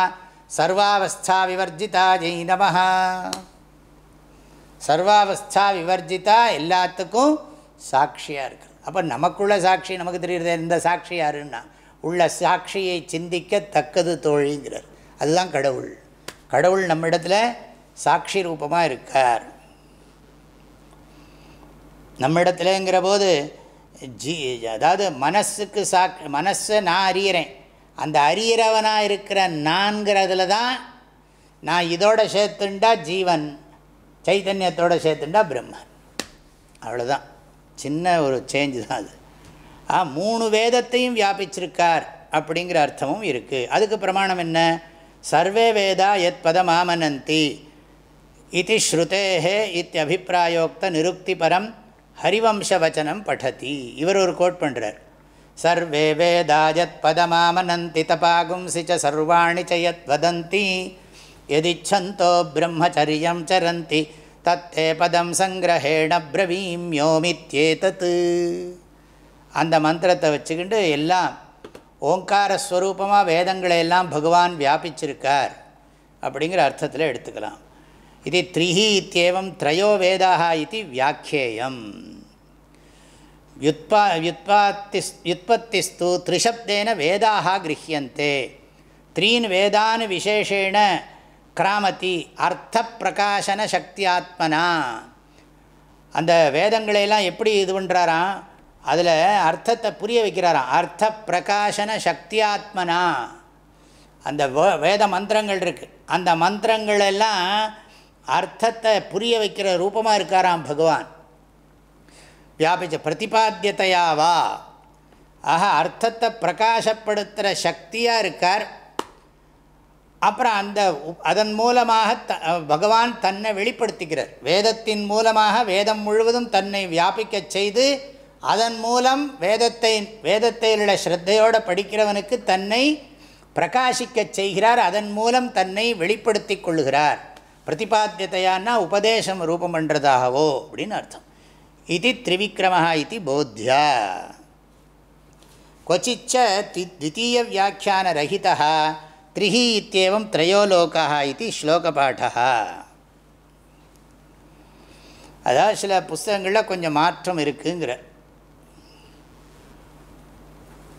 சர்வாவஸ்தா விவர்ஜிதாஜை நம சர்வாவஸ்தா விவர்ஜிதா எல்லாத்துக்கும் சாட்சியாக இருக்குது அப்போ நமக்குள்ள சாட்சி நமக்கு தெரியுறது இந்த சாட்சி யாருன்னா உள்ள சாட்சியை சிந்திக்க தக்கது தோழிங்கிறார். அதுதான் கடவுள். கடவுள் நம்மிடத்தில் சாட்சி ரூபமாக இருக்கார். நம்மிடத்துலங்கிற போது ஜீ அதாவது மனசுக்கு சாக் மனசை நான் அறியிறேன். அந்த அறியிறவனாக இருக்கிற நான்கிறதுல தான் நான் இதோட சேர்த்துண்டா ஜீவன் சைத்தன்யத்தோட சேர்த்துண்டா பிரம்மன். அவ்வளோதான் சின்ன ஒரு சேஞ்சு தான் அது. ஆ மூணு வேதத்தையும் வியாபிச்சிருக்கார் அப்படிங்கிற அர்த்தமும் இருக்குது அதுக்கு பிரமாணம் என்ன? சர்வே வேதா எத் பதமாமனந்தி இது ஸ்ருதேஹே இத்தியபிப்பிராயோக்த நிருக்தி பரம் ஹரிவம்சவச்சனம் படதி இவர் ஒரு கோட் பண்ணுறார் சர்வே வேதா யத் பதமாமனந்தி தபாகும்சி ச சர்வாணி ச யத் வதந்தி எதிச்சந்தோ பிரம்மச்சரியம் சரந்தி தத்தே பதம் சங்கிரஹேண பிரவீமியோமித்யேதத் அந்த மந்திரத்தை வச்சுக்கிண்டு எல்லாம் ஓங்காரஸ்வரூபமாக வேதங்களை எல்லாம் பகவான் வியாபிச்சிருக்கார் அப்படிங்கிற அர்த்தத்தில் எடுத்துக்கலாம். இது த்ரிஹி இத்தியேவம் த்ரயோ வேதாக இது வியாக்கியேயம். யுத்பா யுத்பாத்தி யுத்பத்திஸ்து த்ரிசப்தேன வேதாக கிரஹியந்தே த்ரீன் வேதான் விசேஷேண கிராமதி அர்த்த பிரகாசன சக்தியாத்மனா. அந்த வேதங்களையெல்லாம் எப்படி இது பண்ணுறாராம் அதில் அர்த்தத்தை புரிய வைக்கிறாராம். அர்த்த பிரகாசன சக்தியாத்மனா. அந்த வே- வேத மந்திரங்கள் இருக்குது அந்த மந்திரங்கள் எல்லாம் அர்த்தத்தை புரிய வைக்கிற ரூபமாக இருக்காராம் பகவான். வியாபிச்ச பிரதிபாத்தியத்தையாவா ஆக அர்த்தத்தை பிரகாசப்படுத்துகிற சக்தியாக இருக்கார். அப்புறம் அந்த அதன் மூலமாக த பகவான் தன்னை வெளிப்படுத்திக்கிறார் வேதத்தின் மூலமாக வேதம் முழுவதும் தன்னை வியாபிக்கச் செய்து அதன் மூலம் வேதத்தை வேதத்திலுள்ள ஸ்ரத்தையோடு படிக்கிறவனுக்கு தன்னை பிரகாசிக்கச் செய்கிறார். அதன் மூலம் தன்னை வெளிப்படுத்தி கொள்கிறார் பிரதிபாத்தியத்தையான்னா உபதேசம் ரூபம் அப்படின்னு அர்த்தம். இது திரிவிக்ரமஹா இது போத்தியா கொச்சிச்ச தித்தீய வியாக்கியான ரஹிதா த்ரிஹி இத்தியவம் திரையோலோகா இது ஸ்லோகபாடா அதாவது சில புஸ்தகங்களில் கொஞ்சம் மாற்றம் இருக்குங்கிற.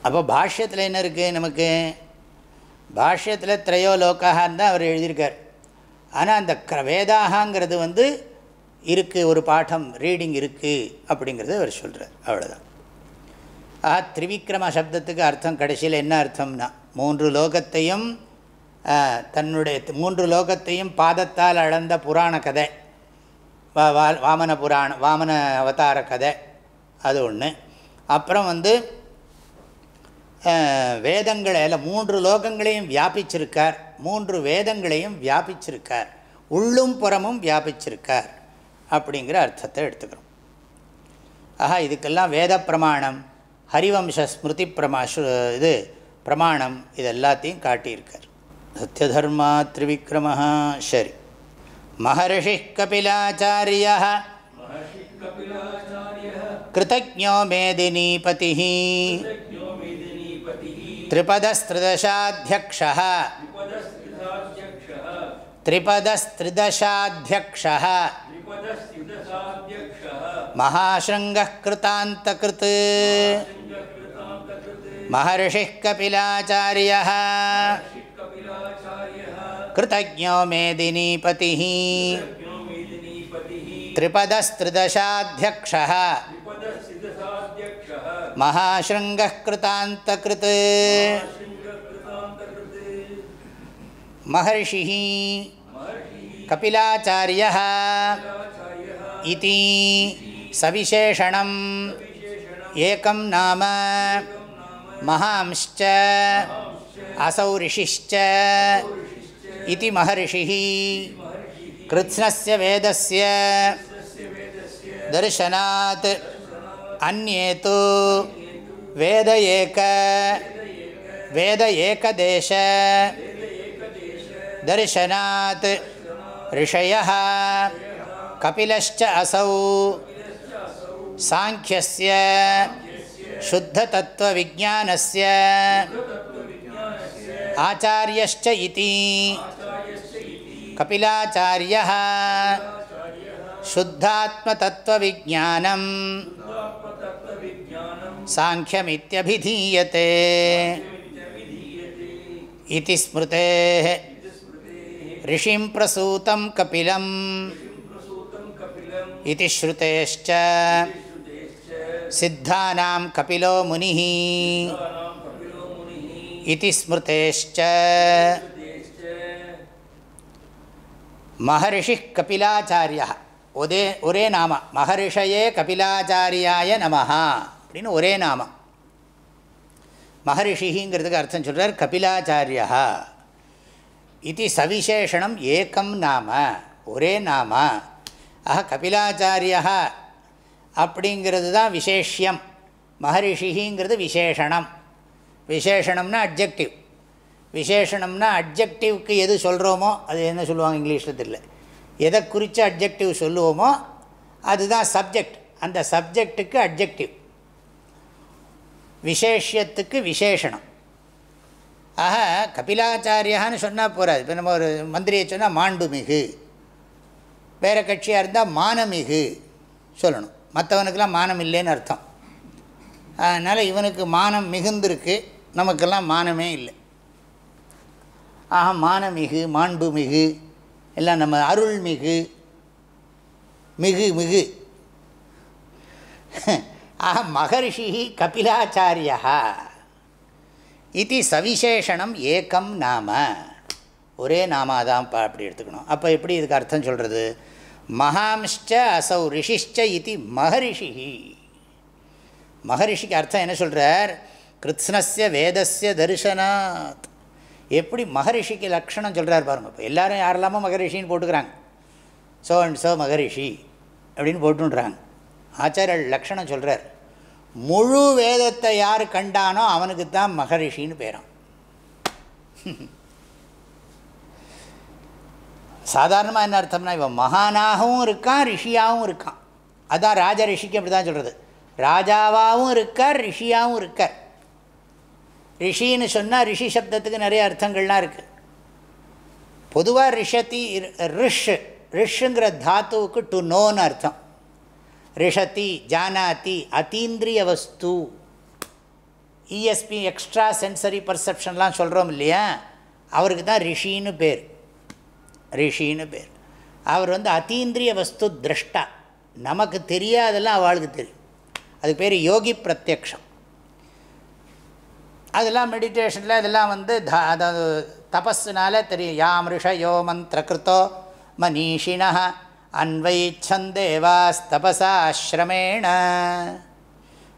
அப்போ பாஷ்யத்தில் என்ன இருக்குது நமக்கு? பாஷ்யத்தில் த்ரையோ லோக்கான்னு தான் அவர் எழுதியிருக்கார். ஆனால் அந்த க வேதாகாங்கிறது வந்து இருக்குது ஒரு பாடம் ரீடிங் இருக்குது அப்படிங்கிறத அவர் சொல்கிறார் அவ்வளோதான் ஆ திரிவிக்ரம சப்தத்துக்கு அர்த்தம் கடைசியில் என்ன அர்த்தம்னா மூன்று லோகத்தையும் தன்னுடைய மூன்று லோகத்தையும் பாதத்தால் அளந்த புராண கதை. வா வா- வாமன புராண வாமன அவதார கதை. அது ஒன்று அப்புறம் வந்து வேதங்களில் மூன்று லோகங்களையும் வியாபிச்சிருக்கார். மூன்று வேதங்களையும் வியாபிச்சிருக்கார். உள்ளும் புறமும் வியாபிச்சிருக்கார். அப்படிங்கிற அர்த்தத்தை எடுத்துக்கிறோம். ஆஹா இதுக்கெல்லாம் வேத பிரமாணம் ஹரிவம்ச ஸ்மிருதி பிரமா இது பிரமாணம் இது எல்லாத்தையும் காட்டியிருக்கார். சத்யதர்மா திரிவிக்ரமா சரி. மகர்ஷி கபிலாச்சாரியா. கிருத்தஜோ மேதினிபதி त्रिपदस्त्रिदशाध्यक्षः त्रिपदस्त्रिदशाध्यक्षः महाशृङ्गः कृतान्तकृत् महर्षिः कपिलाचार्यः कृतज्ञो मेदिनीपतिः त्रिपदस्त्रिदशाध्यक्षः महाशृङ्गः कृतान्तकृत् महर्षिः कपिलाचार्यः इति सविशेषणम् एकं नाम महांश्च असौ ऋषिश्च इति महर्षिः कृत्स्नस्य वेदस्य दर्शनात् अन्ये तु वेद एक वेद एकदेश दर्शनात् ऋषयः कपिलश्च असौ साङ्ख्यस्य शुद्धतत्त्वविज्ञानस्य आचार्यश्च इति कपिलाचार्यः शुद्धात्मतत्त्वविज्ञानं சாங்கியமித்யபிதீயத்தே இது ஸ்மிருதே ரிஷிம் பிரசூதம் கபிலம் இது ஸ்ருதேஷ்ச சித்தானாம் கபிலோ முனி இது ஸ்மிருதேஷ்ச மகரிஷி கபிலாச்சாரியா ஒரே ஒரே நாம மகரிஷயே கபிலாச்சாரியாய நமஹா அப்படின்னு ஒரே நாமம். மகரிஷிங்கிறதுக்கு அர்த்தம் சொல்கிறார் கபிலாச்சாரியா இது சவிசேஷனம் ஏக்கம் நாம ஒரே நாம. ஆஹ கபிலாச்சாரியா அப்படிங்கிறது தான் விசேஷியம். மகரிஷிங்கிறது விசேஷணம். விசேஷணம்னா அப்ஜெக்டிவ் விசேஷணம்னா அப்ஜெக்டிவ்க்கு எது சொல்கிறோமோ அது என்ன சொல்லுவாங்க இங்கிலீஷில் தெரியல. எதை குறித்து அப்ஜெக்டிவ் சொல்லுவோமோ அதுதான் சப்ஜெக்ட். அந்த சப்ஜெக்டுக்கு அப்ஜெக்டிவ் விசேஷத்துக்கு விசேஷணம் ஆக கபிலாச்சாரியான்னு சொன்னால் போகாது இப்போ நம்ம ஒரு மந்திரியை சொன்னால் மாண்புமிகு. வேறு கட்சியாக இருந்தால் மானமிகு சொல்லணும். மற்றவனுக்கெல்லாம் மானம் இல்லைன்னு அர்த்தம். அதனால் இவனுக்கு மானம் மிகுந்திருக்கு. நமக்கெல்லாம் மானமே இல்லை. ஆக மானமிகு மாண்புமிகு எல்லாம் நம்ம அருள்மிகு மிகு மிகு. ஆக மகர்ஷி கபிலாச்சாரியா இது சவிசேஷனம் ஏக்கம் நாம. ஒரே நாமாதான் அப்படி எடுத்துக்கணும். அப்போ எப்படி இதுக்கு அர்த்தம் சொல்கிறது மகாம்ஷ்ட அசௌ ரிஷிஷ்ட இது மகரிஷி மகரிஷிக்கு அர்த்தம் என்ன சொல்கிறார் கிருத்ஸ்னஸ்ய வேதஸ்ய தரிசனாத். எப்படி மகரிஷிக்கு லக்ஷணம் சொல்கிறார் பாருங்க. இப்போ எல்லோரும் யாரெல்லாமோ மகரிஷின்னு போட்டுக்கிறாங்க. சோ அண்ட் சோ மகரிஷி அப்படின்னு போட்டுன்றாங்க. ஆச்சாரியர் லக்ஷணம் சொல்கிறார் முழு வேதத்தை யார் கண்டானோ அவனுக்கு தான் மகரிஷின்னு பேரான் சாதாரணமாக என்ன அர்த்தம்னா இவன் மகானாகவும் இருக்கான் ரிஷியாகவும் இருக்கான். அதான் ராஜ ரிஷிக்கு அப்படி தான் சொல்கிறது ராஜாவாகவும் இருக்கார் ரிஷியாகவும் இருக்கார். ரிஷின்னு சொன்னால் ரிஷி சப்தத்துக்கு நிறைய அர்த்தங்கள்லாம் இருக்குது பொதுவாக ரிஷதி ரிஷ் ரிஷ்ங்கிற தாத்துவுக்கு டு நோன்னு அர்த்தம். ரிஷதி ஜானாதி அதீந்திரிய வஸ்து. இஎஸ்பி எக்ஸ்ட்ரா சென்சரி பர்செப்ஷன்லாம் சொல்கிறோம் இல்லையா? அவருக்கு தான் ரிஷின்னு பேர். ரிஷின்னு பேர். அவர் வந்து அதீந்திரிய வஸ்து திரஷ்டா. நமக்கு தெரியாதெல்லாம் அவளுக்கு தெரியும். அதுக்கு பேர் யோகி பிரத்யக்ஷம். அதெல்லாம் மெடிடேஷனில் இதெல்லாம் வந்து த அதாவது தபஸுனால தெரியும். யாம் ரிஷயோ மந்திரகிருத்தோ மனீஷினா அன்வைச்சந்தேவாஸ்தபசாஸ்ரமேண.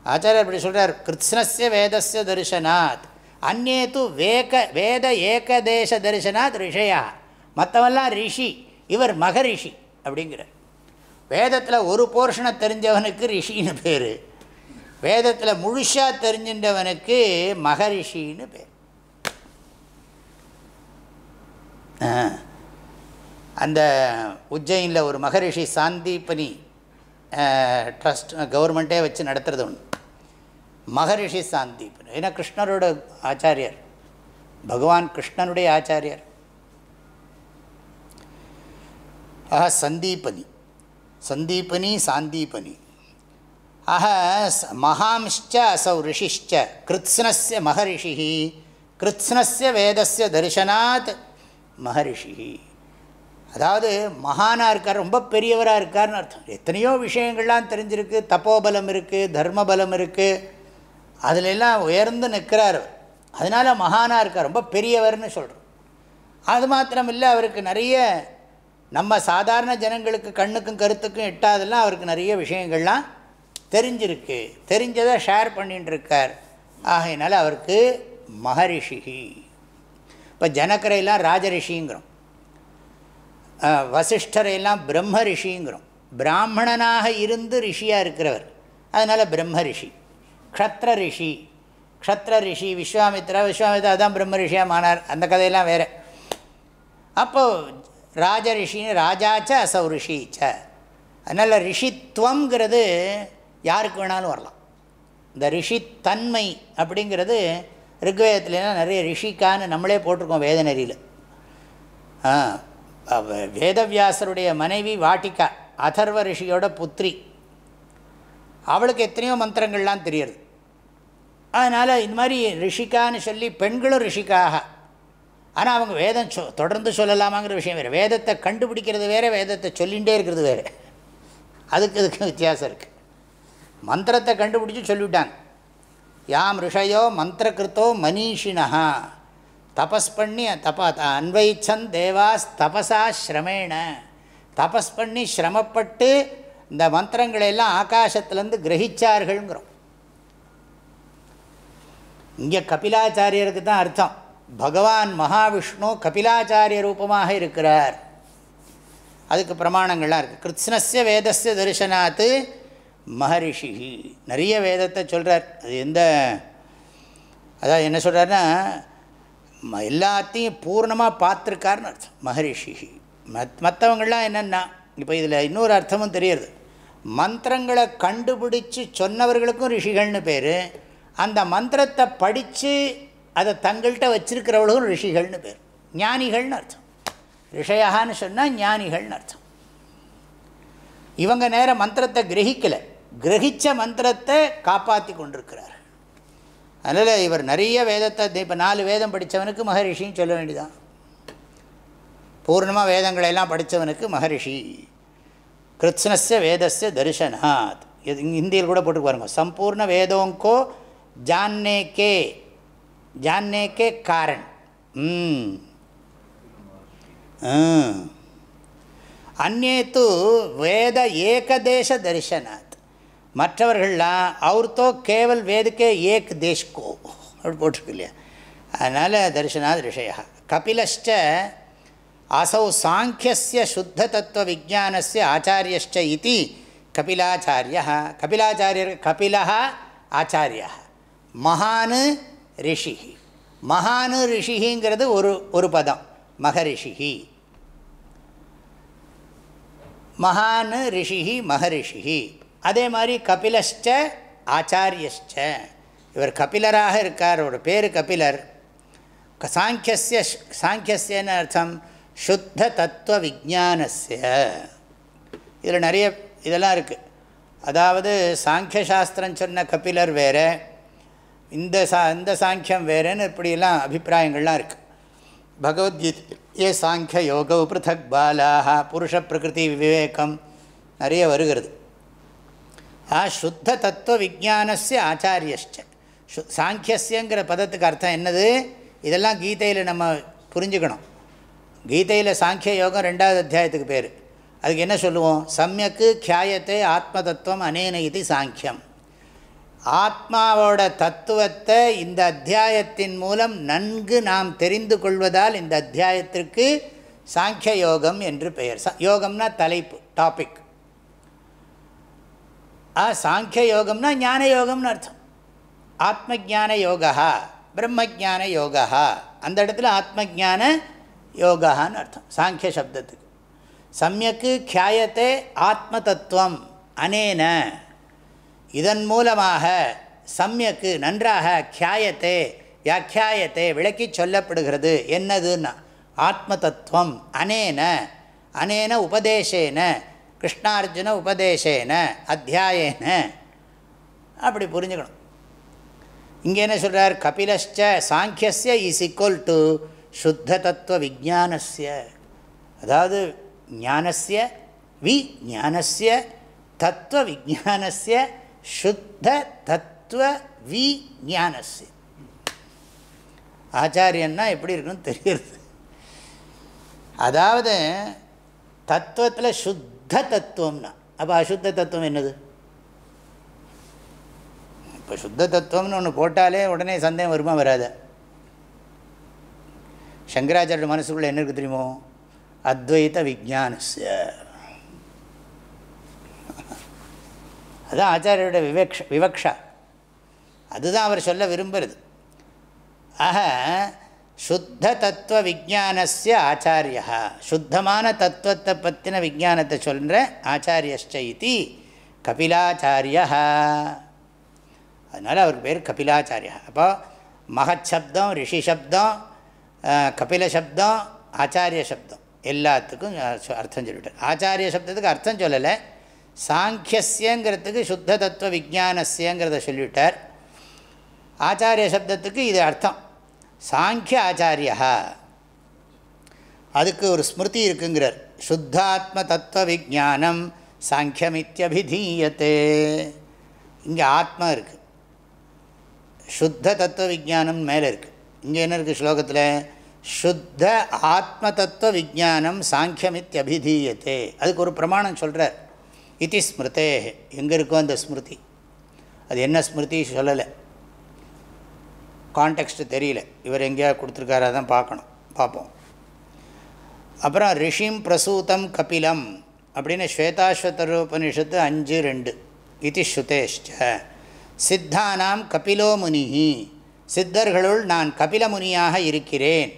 ஆச்சாரியர் இப்படி சொல்கிறார் கிருத்ஸ்னஸ்ய வேதஸ்ய தரிசனாத் அந்நே து வேக வேத ஏகதேச தரிசனாத் ரிஷயா. மற்றவெல்லாம் ரிஷி இவர் மகரிஷி அப்படிங்கிறார். வேதத்தில் ஒரு போர்ஷனை தெரிஞ்சவனுக்கு ரிஷின்னு பேர். வேதத்தில் முழுசாக தெரிஞ்சின்றவனுக்கு மகரிஷின்னு பேர். அந்த உஜ்ஜயினில் ஒரு மகரிஷி சாந்தீபனி ட்ரஸ்ட் கவர்மெண்ட்டே வச்சு நடத்துறது ஒன்று மகரிஷி சாந்தீபனி. ஏன்னா கிருஷ்ணரோட ஆச்சாரியர். பகவான் கிருஷ்ணனுடைய ஆச்சாரியர். ஆஹா சந்தீபனி. சந்தீபனி சாந்தீபனி. ஆஹ மகாம்ச்ச அசௌ ரிஷிஷ்ச கிருத்ஸ்னஸ்ய மகரிஷி கிருத்ஸ்னஸ்ய வேதஸ்ய தரிசனாத் மகரிஷி அதாவது மகானாக இருக்கார் ரொம்ப பெரியவராக இருக்கார்னு அர்த்தம். எத்தனையோ விஷயங்கள்லாம் தெரிஞ்சிருக்கு. தப்போபலம் இருக்குது தர்மபலம் இருக்குது அதிலெல்லாம் உயர்ந்து நிற்கிறார் அதனால் மகானாக இருக்கார் ரொம்ப பெரியவர்னு சொல்கிறோம் அது மாத்திரம் இல்லை அவருக்கு நிறைய நம்ம சாதாரண ஜனங்களுக்கு கண்ணுக்கும் கருத்துக்கும் எட்டாதெல்லாம் அவருக்கு நிறைய விஷயங்கள்லாம் தெரிஞ்சிருக்கு. தெரிஞ்சதை ஷேர் பண்ணிட்டுருக்கார் ஆகையினால அவருக்கு மகரிஷி இப்போ ஜனக்கரையெல்லாம் ராஜரிஷிங்கிறோம். வசிஷ்டரையெல்லாம் பிரம்ம ரிஷிங்கிறோம் பிராமணனாக இருந்து ரிஷியாக இருக்கிறவர். அதனால் பிரம்ம ரிஷி க்ஷத்ர ரிஷி க்ஷத்ர ரிஷி விஸ்வாமித்ரா விஸ்வாமித்ரா தான் பிரம்ம ரிஷியாக மானார் அந்த கதையெல்லாம் வேறு. அப்போது ராஜ ரிஷின்னு ராஜாச்ச அசௌ ரிஷிச்ச அதனால் ரிஷித்துவங்கிறது யாருக்கு வேணாலும் வரலாம். இந்த ரிஷித்தன்மை அப்படிங்கிறது ரிக்வேதத்துலலாம் நிறைய ரிஷிக்கான்னு நம்மளே போட்டிருக்கோம் வேத நெறியில் ஆ, வேதவியாசருடைய மனைவி வாட்டிகா அதர்வ ரிஷியோட புத்திரி. அவளுக்கு எத்தனையோ மந்திரங்கள்லாம் தெரியுது. அதனால் இந்த மாதிரி ரிஷிகான்னு சொல்லி பெண்களும் ரிஷிக்காக. ஆனால் அவங்க வேதம் சொ தொடர்ந்து சொல்லலாமாங்கிற விஷயம் வேறு. வேதத்தை கண்டுபிடிக்கிறது வேறு வேதத்தை சொல்லிகிட்டே இருக்கிறது வேறு. அதுக்கு இதுக்கு வித்தியாசம் இருக்குது மந்திரத்தை கண்டுபிடிச்சி சொல்லிவிட்டாங்க. யாம் ரிஷயோ மந்திரகிருத்தோ மனீஷினா தபஸ் பண்ணி தப அன்வைச்சன் தேவாஸ் தபசா ஸ்ரமேண. தபஸ் பண்ணி சிரமப்பட்டு இந்த மந்திரங்களை எல்லாம் ஆகாசத்துலேருந்து கிரகிச்சார்கள்ங்கிறோம். இங்கே கபிலாச்சாரியருக்கு தான் அர்த்தம். பகவான் மகாவிஷ்ணு கபிலாச்சாரிய ரூபமாக இருக்கிறார். அதுக்கு பிரமாணங்கள்லாம் இருக்குது கிருஷ்ணஸ்ய வேதஸ்ய தரிசனாத்து மகரிஷி. நிறைய வேதத்தை சொல்கிறார் அது எந்த அதாவது என்ன சொல்கிறாருன்னா எல்லாத்தையும் பூர்ணமாக பார்த்துருக்காருன்னு அர்த்தம். மகரிஷி. மத் மற்றவங்கள்லாம் என்னென்னா இப்போ இதில் இன்னொரு அர்த்தமும் தெரியுது. மந்திரங்களை கண்டுபிடிச்சு சொன்னவர்களுக்கும் ரிஷிகள்னு பேர். அந்த மந்திரத்தை படித்து அதை தங்கள்கிட்ட வச்சிருக்கிறவளுக்கும் ரிஷிகள்னு பேர். ஞானிகள்னு அர்த்தம். ரிஷயான்னு சொன்னால் ஞானிகள்னு அர்த்தம். இவங்க நேரம் மந்திரத்தை கிரகிக்கலை. கிரகித்த மந்திரத்தை காப்பாற்றி கொண்டிருக்கிறார் அதனால் இவர் நிறைய வேதத்தை இப்போ நாலு வேதம் படித்தவனுக்கு மகரிஷின்னு சொல்ல வேண்டியதான் பூர்ணமாக வேதங்களை எல்லாம் படித்தவனுக்கு மகரிஷி. கிருத்ஸ்னஸ்ய வேதஸ்ய தரிசனாத். இது ஹிந்தியில் கூட போட்டு பாருங்க. சம்பூர்ண வேதோங்கோ ஜான்னே கே ஜான்னே கே காரன் அந்நே தூ வேத ஏகதேச தரிசனாத். மற்றவர்கள்லாம் அவர்த்தோ கேவல் வேதுக்கே ஏக் தேஷ்கோ. அப்படி போட்டிருக்கு இல்லையா அதனால் தரிசனாத் ரிஷயா கபிலஷ்ட அசௌ சாங்கியஸ்ய சுத்த தத்துவ விஜானஸ்ய ஆச்சாரியஷ்ட இது கபிலாச்சாரியா கபிலாச்சாரியர் கபிலா ஆச்சாரியா மகானு ரிஷி மகானு ரிஷிங்கிறது ஒரு ஒரு பதம். மகரிஷி மகானு ரிஷி மகரிஷி அதே மாதிரி கபிலஷ்ட ஆச்சாரியஷ்ட. இவர் கபிலராக இருக்கார் ஒரு பேர் கபிலர். சாங்கியசிய சாங்கியஸ்ய அர்த்தம் சுத்த தத்துவ விஜானஸ்ய இதில் நிறைய இதெல்லாம் இருக்குது அதாவது சாங்கிய சாஸ்திரம் சொன்ன கபிலர் வேறு இந்த சா இந்த சாங்கியம் வேறுன்னு இப்படியெல்லாம் அபிப்பிராயங்கள்லாம் இருக்குது பகவத்கீதையே சாங்கிய யோக பிருத்தக் பாலாக புருஷ பிரகிருதி விவேகம் நிறைய வருகிறது. ஆ சுத்த தத்துவ விஜானஸ்ய ஆச்சாரியஷ்ட சு சாங்கியஸ்யங்கிற பதத்துக்கு அர்த்தம் என்னது இதெல்லாம் கீதையில் நம்ம புரிஞ்சுக்கணும் கீதையில் சாங்கிய யோகம் ரெண்டாவது அத்தியாயத்துக்கு பேர் அதுக்கு என்ன சொல்லுவோம் சமயக்கு கியாயத்தை ஆத்ம தத்துவம் அனேன இது சாங்கியம் ஆத்மாவோட தத்துவத்தை இந்த அத்தியாயத்தின் மூலம் நன்கு நாம் தெரிந்து கொள்வதால் இந்த அத்தியாயத்திற்கு சாங்கிய யோகம் என்று பெயர் ச யோகம்னா தலைப்பு டாபிக் ஆ சாங்கிய யோகம்னா ஞான யோகம்னு அர்த்தம். ஆத்ம ஜான யோகா பிரம்ம ஜான யோகா அந்த இடத்துல ஆத்ம ஜான யோகான்னு அர்த்தம் சாங்கிய சப்தத்துக்கு. சமயக்கு கியாயத்தை ஆத்ம தத்துவம் அனேன. இதன் மூலமாக சமயக்கு நன்றாக கியாயத்தை வியாக்கியாயத்தை விளக்கி சொல்லப்படுகிறது. என்னதுன்னா ஆத்ம தத்துவம் அனேன. அனேன உபதேசேன. கிருஷ்ணார்ஜுன உபதேசேன அத்தியாயேன. அப்படி புரிஞ்சுக்கணும். இங்கே என்ன சொல்கிறார் கபிலஷ்ச சாங்கியஸ்ய இஸ் ஈக்குவல் டு சுத்த தத்துவ விஜானஸ்ய. அதாவது ஞானஸ்ய வி ஞானஸ்ய தத்துவ விஜானஸ்ய சுத்த தத்துவ வி ஞானஸ்ய ஆச்சாரியன்னா எப்படி இருக்குன்னு தெரியுது. அதாவது தத்துவத்தில் சுத்த தத்துவம்னா அப்போ அசுத்த தத்துவம் என்னது இப்போ சுத்த தத்துவம்னு ஒன்று போட்டாலே உடனே சந்தேகம் வருமா வராத சங்கராச்சாரிய மனசுக்குள்ளே என்ன இருக்குது தெரியுமோ அத்வைத விஜானஸ்ய அதுதான் ஆச்சாரியோட விவக்ஷ விவக்ஷா அதுதான் அவர் சொல்ல விரும்புகிறது ஆக சுத்த தத்துவ விஜானஸ்ய ஆச்சாரியா சுத்தமான தத்துவத்தை பற்றின விஜானத்தை சொல்கிற ஆச்சாரியஷ்ட இது கபிலாச்சாரியா அதனால் அவருக்கு பேர் கபிலாச்சாரியா. அப்போ மகத் சப்தம் ரிஷி சப்தம் கபில சப்தம் ஆச்சாரிய சப்தம் எல்லாத்துக்கும் அர்த்தம் சொல்லிட்டார் ஆச்சாரிய சப்தத்துக்கு அர்த்தம் சொல்லலை. சாங்கியஸ்யங்கிறதுக்கு சுத்த தத்துவ விஜானஸ்யங்கிறத சொல்லிவிட்டார். ஆச்சாரிய சப்தத்துக்கு இது அர்த்தம். சாங்கிய ஆச்சாரியா. அதுக்கு ஒரு ஸ்மிருதி இருக்குங்கிறார். சுத்தாத்ம தத்துவ விஜானம் சாங்கியமித்யபிதீயத்தே இங்கே ஆத்மா இருக்குது சுத்த தத்துவ விஜானம் மேலே இருக்குது இங்கே என்ன இருக்குது ஸ்லோகத்தில்? சுத்த ஆத்ம தத்துவ விஜானம் சாங்கியமித்யபிதீயத்தே அதுக்கு ஒரு பிரமாணம் சொல்கிறார் இது ஸ்மிருதே எங்கே இருக்கோ அந்த ஸ்மிருதி. அது என்ன ஸ்மிருதி சொல்லலை. கான்டெக்ஸ்ட்டு தெரியல. இவர் எங்கேயாவது கொடுத்துருக்காரா தான் பார்க்கணும். பார்ப்போம். அப்புறம் ரிஷிம் பிரசூதம் கபிலம் அப்படின்னு ஸ்வேதாஸ்வதரோபனிஷத்து அஞ்சு ரெண்டு. இது ஸ்ருதேஷ்ட சித்தானாம் கபிலோ முனிஹி. சித்தர்களுள் நான் கபில முனியாக இருக்கிறேன்.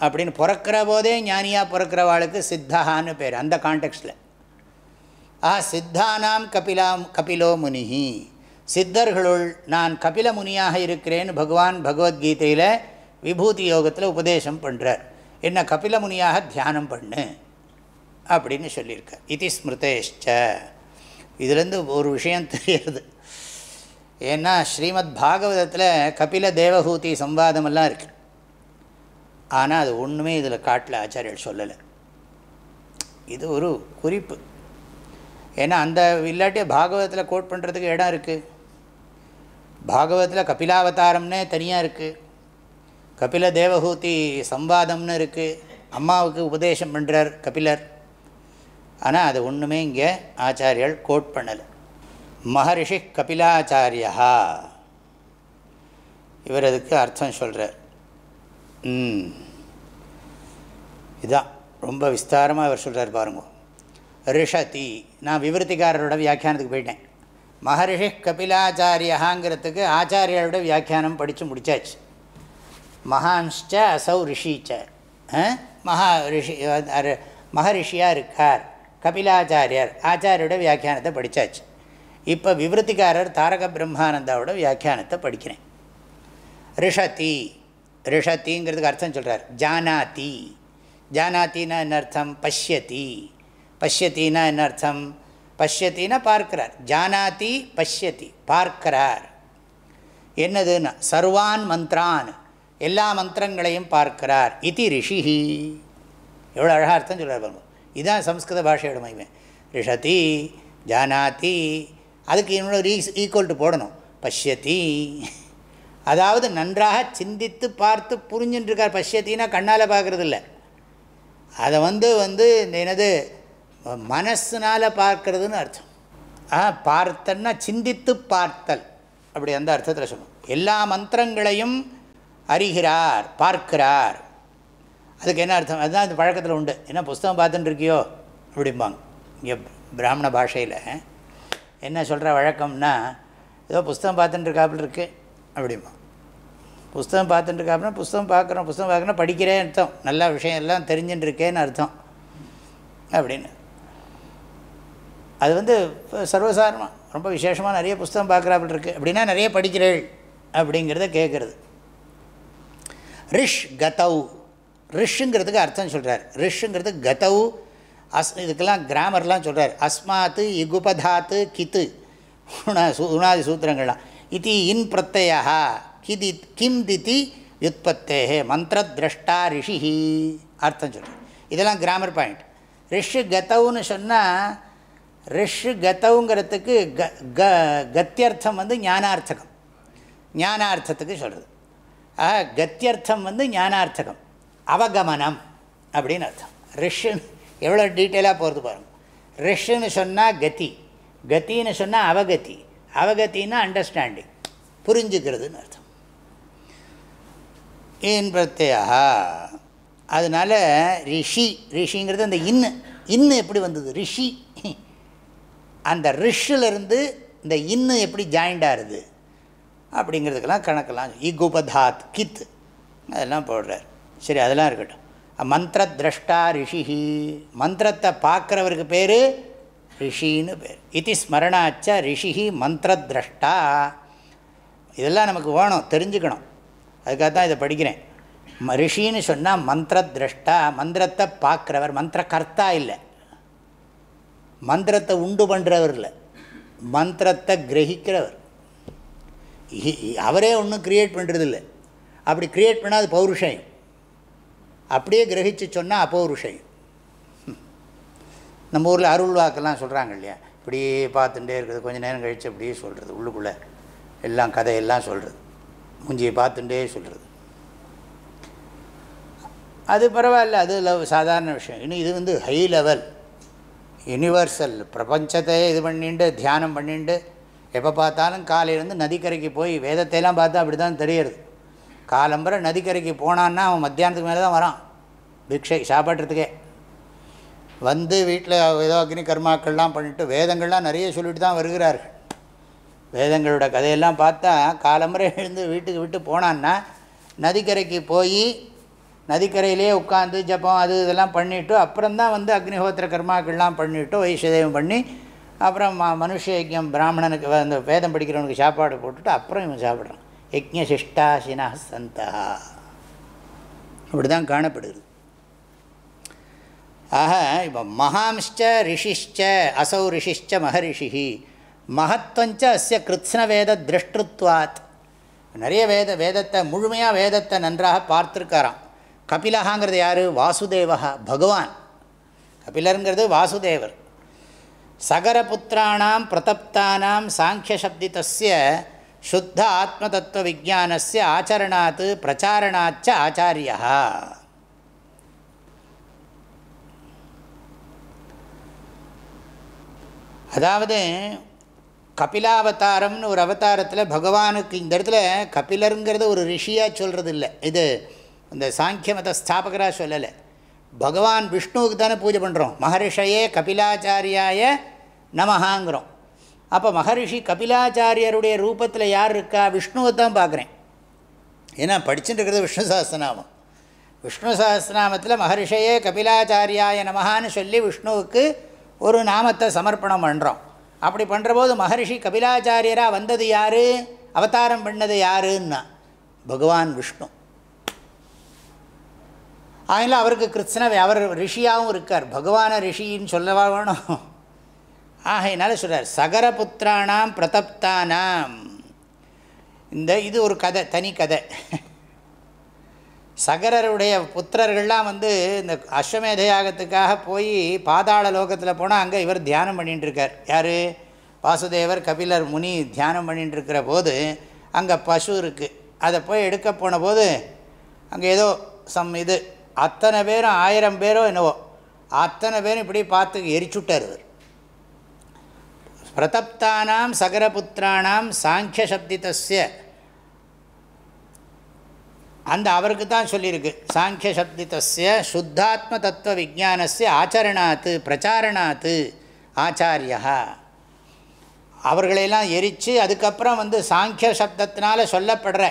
அப்படின்னு பிறக்கிற போதே ஞானியாக பிறக்கிறவாளுக்கு சித்தஹான்னு பேர் அந்த கான்டெக்ஸ்டில் ஆ சித்தானாம் கபிலாம் கபிலோ முனிஹி. சித்தர்களுள் நான் கபில முனியாக இருக்கிறேன்னு பகவான் பகவத்கீதையில் விபூதி யோகத்தில் உபதேசம் பண்ணுறார் என்ன கபில முனியாக தியானம் பண்ணு அப்படின்னு சொல்லியிருக்கார். இது ஸ்மிருதேஷ்ட இதுலேருந்து ஒரு விஷயம் தெரியுது. ஏன்னா ஸ்ரீமத் பாகவதத்தில் கபில தேவஹூதி சம்வாதமெல்லாம் இருக்குது ஆனால் அது ஒன்றுமே இதில் காட்டில் ஆச்சாரியர் சொல்லலை. இது ஒரு குறிப்பு. ஏன்னா அந்த இல்லாட்டி பாகவதத்தில் கோட் பண்ணுறதுக்கு இடம் இருக்குது பாகவதத்தில் கபிலாவதாரம்னே தனியாக இருக்குது கபில தேவஹூதி சம்பாதம்னு இருக்குது அம்மாவுக்கு உபதேசம் பண்ணுறார் கபிலர். ஆனால் அது ஒன்றுமே இங்கே ஆச்சாரியால் கோட் பண்ணலை. மகரிஷி கபிலாச்சாரியா இவர் அதுக்கு அர்த்தம் சொல்கிறார் இதுதான் ரொம்ப விஸ்தாரமாக இவர் சொல்கிறார் பாருங்க. ரிஷதி. நான் விவருத்திகாரரோட வியாக்கியானத்துக்கு போயிட்டேன். மகரிஷி கபிலாச்சாரியகாங்கிறதுக்கு ஆச்சாரியோட வியாக்கியானம் படித்து முடித்தாச்சு மகான்ஷ்ட அசௌ ரிஷிச்ச. மகா ரிஷி மகரிஷியாக இருக்கார். கபிலாச்சாரியர் ஆச்சாரியோட வியாக்கியானத்தை படித்தாச்சு இப்போ விவருத்திக்காரர் தாரக பிரம்மானந்தாவோட வியாக்கியானத்தை படிக்கிறேன். ரிஷதி ரிஷத்திங்கிறதுக்கு அர்த்தம் சொல்கிறார் ஜானாதி. ஜானாத்தின்னா என்ன அர்த்தம்? பஷ்யதி. பஷ்யத்தின்னா என்ன அர்த்தம்? பஷ்யத்தின்னா பார்க்கிறார். ஜானாதி பஷ்யதி பார்க்கிறார். என்னதுன்னா சர்வான் மந்த்ரான் எல்லா மந்திரங்களையும் பார்க்கிறார். இது ரிஷிஹி. எவ்வளோ அழகாக அர்த்தம் சொல்கிறார் பாருங்க. இதுதான் சம்ஸ்கிருத பாஷையோட மகிமை. ரிஷதி ஜானாதி அதுக்கு இன்னொரு ஈக்குவல் டு போடணும். பஷ்யதி. அதாவது நன்றாக சிந்தித்து பார்த்து புரிஞ்சுட்டுருக்கார் பஷ்யத்தின்னா கண்ணால் பார்க்குறது இல்லை அதை வந்து வந்து என்னது மனசுனால் பார்க்கறதுன்னு அர்த்தம். ஆ பார்த்தன்னா சிந்தித்து பார்த்தல். அப்படி அந்த அர்த்தத்தில் சொல்லணும். எல்லா மந்திரங்களையும் அறிகிறார் பார்க்கிறார். அதுக்கு என்ன அர்த்தம்? அதுதான் அந்த பழக்கத்தில் உண்டு. என்ன புஸ்தகம் பார்த்துட்டு இருக்கியோ அப்படிம்பாங்க. இங்கே பிராமண பாஷையில் என்ன சொல்கிற வழக்கம்னா ஏதோ புஸ்தகம் பார்த்துட்டு இருக்காப்புல இருக்கு அப்படிமா புஸ்தகம் பார்த்துட்டு இருக்காப்புனா புஸ்தகம் பார்க்குறோம் புஸ்தகம் பார்க்குறோம் படிக்கிறேன் அர்த்தம். நல்ல விஷயம் எல்லாம் தெரிஞ்சுட்டு இருக்கேன்னு அர்த்தம். அப்படின்னு. அது வந்து சர்வசாரமாக ரொம்ப விசேஷமாக நிறைய புஸ்தகம் பார்க்குறாப்பில் இருக்குது அப்படின்னா நிறைய படிக்கிறேள் அப்படிங்கிறத கேட்குறது ரிஷ் கதவ் ரிஷ்ங்கிறதுக்கு அர்த்தம் சொல்கிறார் ரிஷ்ங்கிறதுக்கு கதவ் அஸ் இதுக்கெல்லாம் கிராமர்லாம் சொல்கிறார் அஸ்மாத்து இகுபதாத்து கித்து. உணாதி சூத்திரங்கள்லாம். இது இன் பிரத்யா கிதி கிம் திதி யுத்பத்தே மந்திரதிரஷ்டா ரிஷி அர்த்தம் சொல்கிறார் இதெல்லாம் கிராமர் பாயிண்ட் ரிஷ் கதவுன்னு சொன்னால் ரிஷு கதவுங்கிறதுக்கு க க கத்தியர்த்தம் வந்து ஞானார்த்தகம். ஞானார்த்தத்துக்கு சொல்கிறது ஆக கத்தியர்த்தம் வந்து ஞானார்த்தகம். அவகமனம் அப்படின்னு அர்த்தம். ரிஷுன்னு எவ்வளோ டீட்டெயிலாக போகிறது பாருங்கள் ரிஷுன்னு சொன்னால் கதி கத்தின்னு சொன்னால் அவகதி அவகத்தின்னா அண்டர்ஸ்டாண்டிங். புரிஞ்சுக்கிறதுன்னு அர்த்தம். ஏன் பிரத்யா அதனால் ரிஷி ரிஷிங்கிறது அந்த இன்னு. இன்னு எப்படி வந்தது? ரிஷி. அந்த ரிஷ்ஷிலிருந்து இந்த இன்னு எப்படி ஜாயிண்ட் ஆகுது? அப்படிங்கிறதுக்கெல்லாம் கணக்கெல்லாம் இகுபதாத் கித் அதெல்லாம் போடுறார். சரி அதெல்லாம் இருக்கட்டும். மந்திர திரஷ்டா ரிஷிஹி மந்திரத்தை பார்க்குறவருக்கு பேர் ரிஷின்னு பேர். இது ஸ்மரணாச்ச ரிஷிஹி மந்திர திரஷ்டா. இதெல்லாம் நமக்கு வேணும் தெரிஞ்சுக்கணும். அதுக்காக தான் இதை படிக்கிறேன். ரிஷின்னு சொன்னால் மந்திர திரஷ்டா மந்திரத்தை பார்க்குறவர் மந்திர கர்த்தா இல்லை. மந்திரத்தை உண்டு பண்ணுறவர் இல்லை. மந்திரத்தை கிரகிக்கிறவர். இ- இ- அவரே ஒன்றும் க்ரியேட் பண்ணுறதில்ல அப்படி க்ரியேட் பண்ணால் அது பௌருஷயம். அப்படியே கிரகிச்சு சொன்னால் அப்பௌருஷயம் நம்ம ஊரில் அருள் வாக்கெல்லாம் சொல்கிறாங்க இல்லையா? இப்படியே பார்த்துட்டே இருக்கிறது கொஞ்சம் நேரம் கழித்து அப்படியே சொல்கிறது உள்ளுக்குள்ளே எல்லாம் கதையெல்லாம் சொல்கிறது மூஞ்சியை பார்த்துட்டே சொல்கிறது அது பரவாயில்ல அது லவ் சாதாரண விஷயம். இன்னும் இது வந்து ஹை லெவல் யூனிவர்சல் பிரபஞ்சத்தை இது பண்ணிட்டு தியானம் பண்ணிட்டு எப்போ பார்த்தாலும் காலையிலேருந்து நதிக்கரைக்கு போய் வேதத்தையெல்லாம் பார்த்தா அப்படி தான் தெரியறது காலம்புரை நதிக்கரைக்கு போனான்னா அவன் மத்தியானத்துக்கு மேலே தான் வரான். பிக்ஷை சாப்பிட்றதுக்கே. வந்து வீட்டில் ஏதோ அக்னி கர்மாக்கள்லாம் பண்ணிவிட்டு வேதங்கள்லாம் நிறைய சொல்லிட்டு தான் வருகிறார்கள். வேதங்களோட கதையெல்லாம் பார்த்தா காலம்புரை எழுந்து வீட்டுக்கு விட்டு போனான்னா நதிக்கரைக்கு போய் நதிக்கரையிலே உட்காந்து ஜபம் அது இதெல்லாம் பண்ணிவிட்டு அப்புறம்தான் வந்து அக்னிஹோத்திர கர்மாக்கள்லாம் பண்ணிவிட்டு வைஷதேவம் பண்ணி அப்புறம் ம மனுஷ யஜ்யம் பிராமணனுக்கு அந்த வேதம் படிக்கிறவனுக்கு சாப்பாடு போட்டுட்டு அப்புறம் இவன் சாப்பிட்றான். யஜ்ய சிஷ்டாசினா சந்தா. அப்படி தான் காணப்படுகிறது. ஆக இப்போ மகாம்ச்ச ரிஷிஷ்ச அசௌ ரிஷிஷ்ச மகரிஷி மகத்வஞ்ச அஸ்ய கிருத்ஸ்ன வேத திருஷ்டுத்வாத். நிறைய வேத வேதத்தை முழுமையாக வேதத்தை நன்றாக பார்த்துருக்காராம். கபிலகாங்கிறது யார்? வாசுதேவா பகவான். கபிலருங்கிறது வாசுதேவர். சகரபுத்திராணாம் பிரதப்தானாம் சாங்கியசப்திதஸ்ய சுத்த ஆத்மதத்துவ விஜானஸ்ய ஆச்சரணாத் பிரச்சாரணாச்ச ஆச்சாரியா அதாவது கபிலாவதாரம்னு ஒரு அவதாரத்தில் பகவானுக்கு இந்த இடத்துல கபிலருங்கிறது ஒரு ரிஷியாக சொல்கிறது இல்லை இது இந்த சாங்கிய மத ஸ்தாபகராக சொல்லலை. பகவான் விஷ்ணுவுக்கு தானே பூஜை பண்ணுறோம் மகரிஷையே கபிலாச்சாரியாய நமஹாங்கிறோம். அப்போ மகரிஷி கபிலாச்சாரியருடைய ரூபத்தில் யார் இருக்கா? விஷ்ணுவை தான் பார்க்குறேன். ஏன்னா படிச்சுட்டு இருக்கிறது விஷ்ணு சாஸ்திரநாமம். விஷ்ணு சாஸ்திரநாமத்தில் மகரிஷையே கபிலாச்சாரியாய நமஹான்னு சொல்லி விஷ்ணுவுக்கு ஒரு நாமத்தை சமர்ப்பணம் பண்ணுறோம் அப்படி பண்ணுறபோது மகரிஷி கபிலாச்சாரியராக வந்தது யார்? அவதாரம் பண்ணது யாருன்னா? பகவான் விஷ்ணு. அதனால் அவருக்கு கிருஷ்ண அவர் ரிஷியாகவும் இருக்கார். பகவான ரிஷின்னு சொல்லவா வேணும்? ஆகையினால சொல்கிறார் சகரபுத்திராணாம் பிரதப்தானாம். இந்த இது ஒரு கதை தனி கதை. சகரருடைய புத்திரர்கள்லாம் வந்து இந்த அஸ்வமேத யாகத்துக்காக போய் பாதாள லோகத்தில் போனால் அங்கே இவர் தியானம் பண்ணிட்டுருக்கார் யார்? வாசுதேவர் கபிலர் முனி தியானம் பண்ணிட்டுருக்கிற போது அங்கே பசு இருக்குது அதை போய் எடுக்க போன போது அங்கே ஏதோ சம் இது அத்தனை பேரும் ஆயிரம் பேரோ என்னவோ அத்தனை பேரும் இப்படி பார்த்து எரிச்சுட்டார் இவர். பிரதப்தானாம் சகரபுத்திராணாம் சாங்கிய சப்தித்தஸ்ய அந்த அவருக்கு தான் சொல்லியிருக்கு சாங்கிய சப்தித்தஸ்ய சுத்தாத்ம தத்துவ விஜானஸ்ய ஆச்சரணாத்து பிரச்சாரணாத்து ஆச்சாரியா. அவர்களையெல்லாம் எரித்து அதுக்கப்புறம் வந்து சாங்கிய சப்தத்தினால சொல்லப்படுற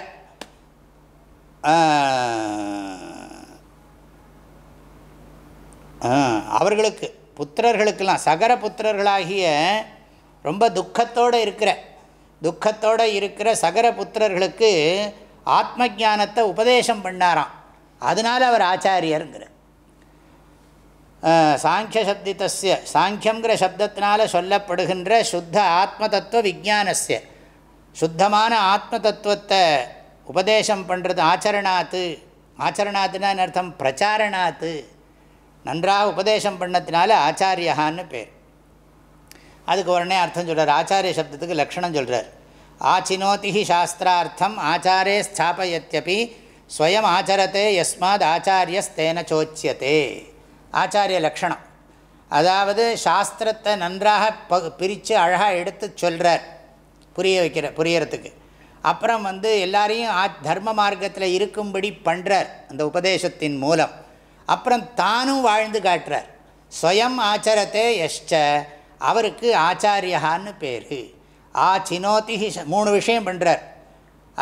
அவர்களுக்கு புத்திரர்களுக்கெல்லாம் சகர புத்திரர்களாகிய ரொம்ப துக்கத்தோடு இருக்கிற துக்கத்தோடு இருக்கிற சகர புத்திரர்களுக்கு ஆத்ம ஞானத்தை உபதேசம் பண்ணாராம். அதனால் அவர் ஆச்சாரியருங்கிற சாங்கிய சப்தித்தசிய சாங்கியங்கிற சப்தத்தினால் சொல்லப்படுகின்ற சுத்த ஆத்ம தத்துவ விஜானசிய சுத்தமான ஆத்ம தத்துவத்தை உபதேசம் பண்ணுறது ஆச்சரணாத்து ஆச்சரணாத்துனா அர்த்தம்? பிரச்சாரணாத்து. நன்றாக உபதேசம் பண்ணத்தினால ஆச்சாரியகான்னு பேர். அதுக்கு உடனே அர்த்தம் சொல்கிறார் ஆச்சாரிய சப்தத்துக்கு லக்ஷணம் சொல்கிறார் ஆச்சினோதி சாஸ்திரார்த்தம் ஆச்சாரே ஸ்தாபயத்தியபி ஸ்வயம் ஆச்சரத்தே எஸ்மாத் ஆச்சாரியஸ்தேன சோச்சியத்தே ஆச்சாரிய லக்ஷணம். அதாவது சாஸ்திரத்தை நன்றாக ப பிரித்து அழகாக எடுத்து சொல்கிறார் புரிய வைக்கிற புரியறதுக்கு. அப்புறம் வந்து எல்லாரையும் ஆ தர்ம மார்க்கத்தில் இருக்கும்படி பண்ணுறார் அந்த உபதேசத்தின் மூலம். அப்புறம் தானும் வாழ்ந்து காட்டுறார். ஸ்வயம் ஆச்சரத்தே எஷ்ட அவருக்கு ஆச்சாரியகான்னு பேர். ஆ சினோதி மூணு விஷயம் பண்ணுறார்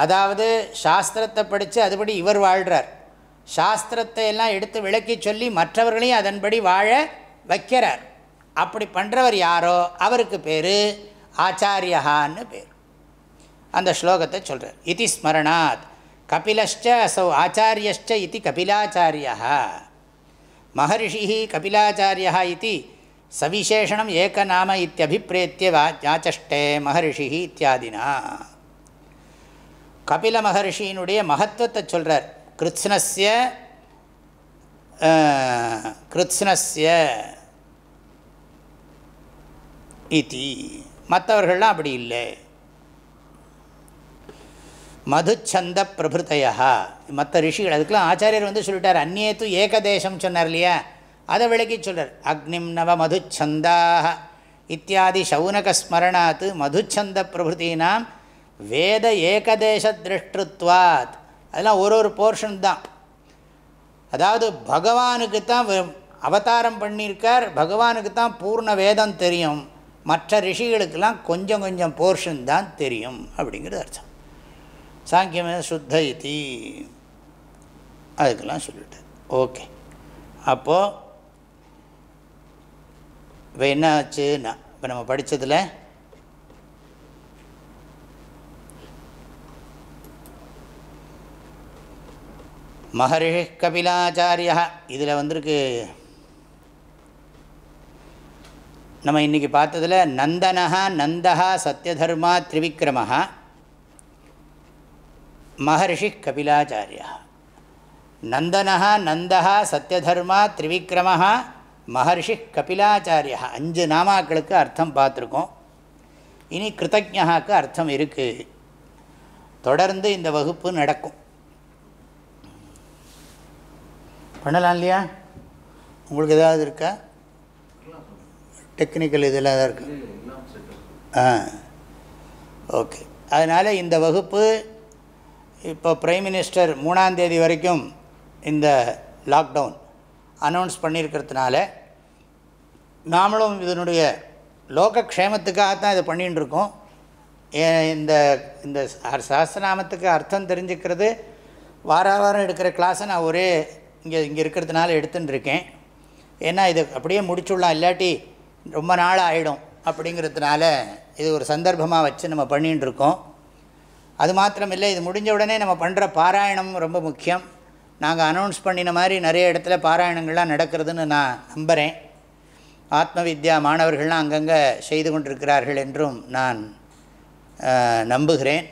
அதாவது சாஸ்திரத்தை படித்து அதுபடி இவர் வாழ்கிறார் சாஸ்திரத்தை எல்லாம் எடுத்து விளக்கி சொல்லி மற்றவர்களையும் அதன்படி வாழ வைக்கிறார். அப்படி பண்ணுறவர் யாரோ? அவருக்கு பேர் ஆச்சாரியகான்னு பேர். அந்த ஸ்லோகத்தை சொல்கிறார் இதி ஸ்மரணாத் கபிலஷ்ட அசௌ ஆச்சாரியஷ்ட இது கபிலாச்சாரியா. மகர்ஷி கபிலாச்சாரியா இது சவிசேஷனம் ஏகநாம இத்தியபிப்பிரேத்திய வா யாச்சஷ்டே மகர்ஷி இத்தியாதினா கபில மகர்ஷியினுடைய மகத்துவத்தை சொல்கிறார் கிருத்ஸ்னஸ்ய கிருத்ஸ்னஸ்ய இதி மற்றவர்கள்லாம் அப்படி இல்லை. மதுச்சந்த பிரபுத்தையா மற்ற ரிஷிகள் அதுக்கெலாம் ஆச்சாரியர் வந்து சொல்லிட்டார் அந்நேத்து ஏகதேசம் சொன்னார் இல்லையா? அதை விளக்கி சொல்கிறார் அக்னிம் நவ மதுச்சந்தாக இத்தியாதி சௌனகஸ்மரணாத் மதுச்சந்த பிரபுத்தீனாம் வேத ஏகதேச திருஷ்டுத்வாத். அதெல்லாம் ஒரு ஒரு போர்ஷன் தான். அதாவது பகவானுக்கு தான் அவதாரம் பண்ணியிருக்கார் பகவானுக்கு தான் பூர்ண வேதம் தெரியும். மற்ற ரிஷிகளுக்கெல்லாம் கொஞ்சம் கொஞ்சம் போர்ஷன் தான் தெரியும் அப்படிங்கிறது அர்த்தம். சாங்கியமே சுத்த இத்தி. அதுக்கெல்லாம் சொல்லிவிட்டார் ஓகே. அப்போது இப்போ என்ன ஆச்சுன்னா இப்போ நம்ம படித்ததில் மகரிஷி கபிலாச்சாரியா இதில் வந்திருக்கு. நம்ம இன்றைக்கி பார்த்ததில் நந்தனஹா நந்தா சத்யதர்மா திரிவிக்ரமஹா. மகர்ஷி கபிலாச்சாரியா. நந்தனா நந்தா சத்யதர்மா திரிவிக்ரமஹா மகர்ஷி கபிலாச்சாரியா. அஞ்சு நாமாக்களுக்கு அர்த்தம் பார்த்துருக்கோம். இனி கிருத்தஜாக்கு அர்த்தம் இருக்குது தொடர்ந்து இந்த வகுப்பு நடக்கும். பண்ணலாம் இல்லையா? உங்களுக்கு ஏதாவது இருக்கா? டெக்னிக்கல் இதில் தான் இருக்கு? ஆ. ஓகே. அதனால் இந்த வகுப்பு இப்போ பிரைம் மினிஸ்டர் மூணாந்தேதி வரைக்கும் இந்த லாக்டவுன் அனௌன்ஸ் பண்ணியிருக்கிறதுனால நாமளும் இதனுடைய லோகக்ஷேமத்துக்காகத்தான் இதை பண்ணிகிட்டுருக்கோம் இந்த இந்த சாஸ்திரநாமத்துக்கு அர்த்தம் தெரிஞ்சுக்கிறது. வார வாரம் எடுக்கிற கிளாஸை நான் ஒரே இங்கே இங்கே இருக்கிறதுனால எடுத்துன்னு இருக்கேன் ஏன்னா இது அப்படியே முடிச்சுடலாம் இல்லாட்டி ரொம்ப நாள் ஆகிடும் அப்படிங்கிறதுனால இது ஒரு சந்தர்ப்பமாக வச்சு நம்ம பண்ணிகிட்டு இருக்கோம் அது மாத்திரம் இல்லை இது முடிஞ்ச உடனே நம்ம பண்ணுற பாராயணம் ரொம்ப முக்கியம். நாங்கள் அனௌன்ஸ் பண்ணின மாதிரி நிறைய இடத்துல பாராயணங்கள்லாம் நடக்கிறதுன்னு நான் நம்புகிறேன் ஆத்ம வித்யா மாணவர்கள்லாம் அங்கங்கே செய்து கொண்டிருக்கிறார்கள் என்றும் நான் நம்புகிறேன்.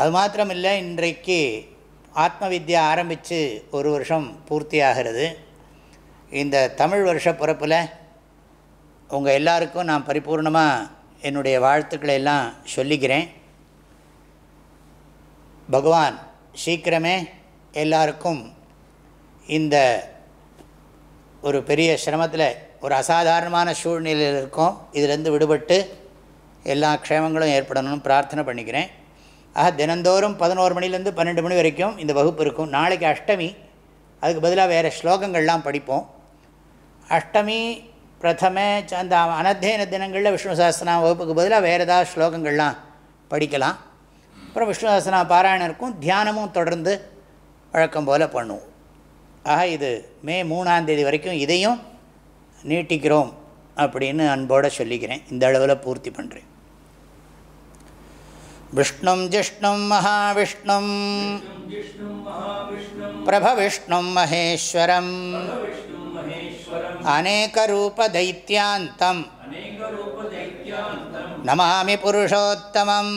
அது மாத்திரமில்லை இன்றைக்கு ஆத்ம வித்யா ஆரம்பித்து ஒரு வருஷம் பூர்த்தி ஆகிறது இந்த தமிழ் வருஷ பிறப்பில் உங்கள் எல்லாருக்கும் நான் பரிபூர்ணமாக என்னுடைய வாழ்த்துக்களை எல்லாம் சொல்லிக்கிறேன். பகவான் சீக்கிரமே எல்லாருக்கும் இந்த ஒரு பெரிய சிரமத்தில் ஒரு அசாதாரணமான சூழ்நிலையில் இருக்கும். இதிலேருந்து விடுபட்டு எல்லா க்ஷேமங்களும் ஏற்படணும்னு பிரார்த்தனை பண்ணிக்கிறேன். ஆக தினந்தோறும் பதினோரு மணிலேருந்து பன்னெண்டு மணி வரைக்கும் இந்த வகுப்பு இருக்கும். நாளைக்கு அஷ்டமி. அதுக்கு பதிலாக வேறு ஸ்லோகங்கள்லாம் படிப்போம். அஷ்டமி பிரதம அந்த அனத்தியன தினங்களில் விஷ்ணு சாஸ்திரம் வகுப்புக்கு பதிலாக வேறு ஏதாவது ஸ்லோகங்கள்லாம் படிக்கலாம். அப்புறம் விஷ்ணு சகசனா பாராயணம் இருக்கும் தியானமும் தொடர்ந்து வழக்கம் போல் பண்ணுவோம். ஆக இது மே மூணாந்தேதி வரைக்கும் இதையும் நீட்டிக்கிறோம் அப்படின்னு அன்போடு சொல்லிக்கிறேன். இந்த அளவில் பூர்த்தி பண்ணுறேன் விஷ்ணும் ஜிஷ்ணும் மகாவிஷ்ணும் பிரபவிஷ்ணும் மகேஸ்வரம் அநேகரூபதைத்தியாந்தம் நமாமி புருஷோத்தமம்.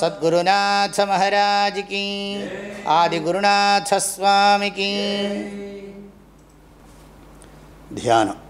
சத்குருநாத மகாராஜ் கீ. தியானம்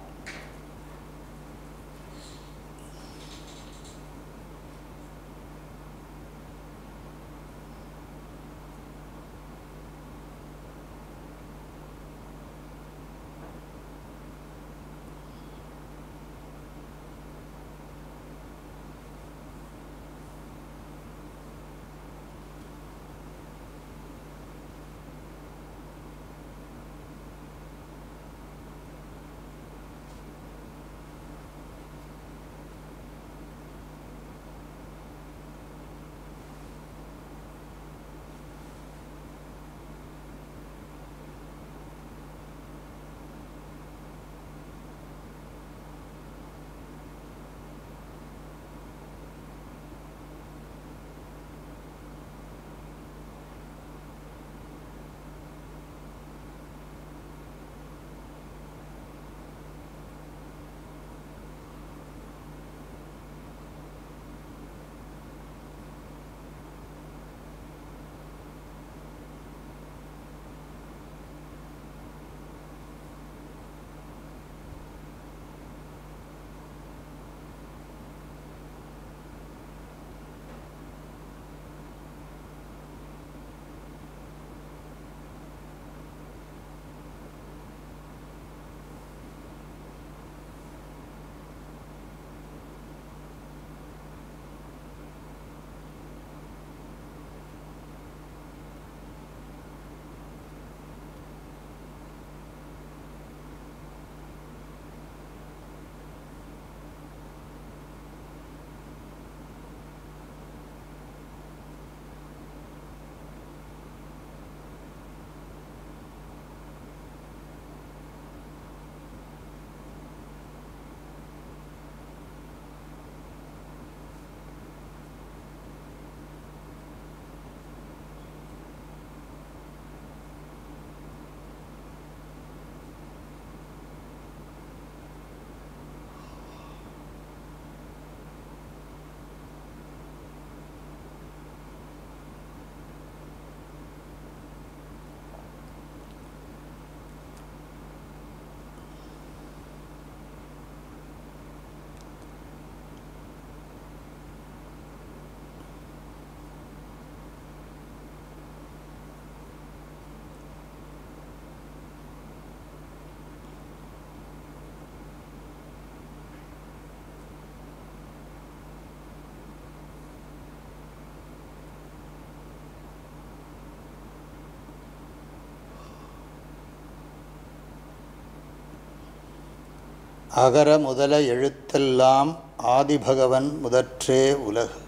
அகர முதல எழுத்தெல்லாம் ஆதிபகவன் முதற்றே உலகு.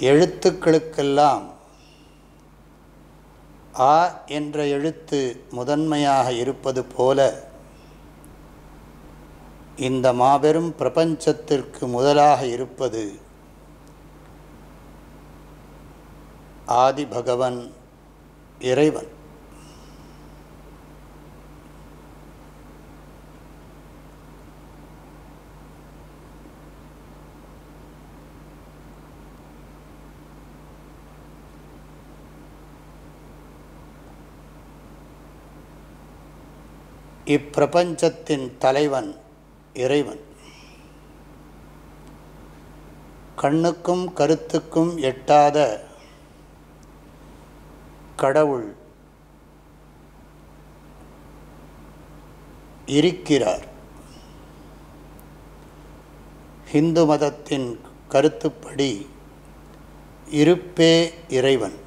எழுத்துக்களுக்கெல்லாம் ஆ என்ற எழுத்து முதன்மையாக இருப்பது போல இந்த மாபெரும் பிரபஞ்சத்திற்கு முதலாக இருப்பது ஆதிபகவன் இறைவன். இப்பிரபஞ்சத்தின் தலைவன் இறைவன். கண்ணுக்கும் கருத்துக்கும் எட்டாத கடவுள் இருக்கிறார். ஹிந்து மதத்தின் கருத்துப்படி இருப்பே இறைவன்.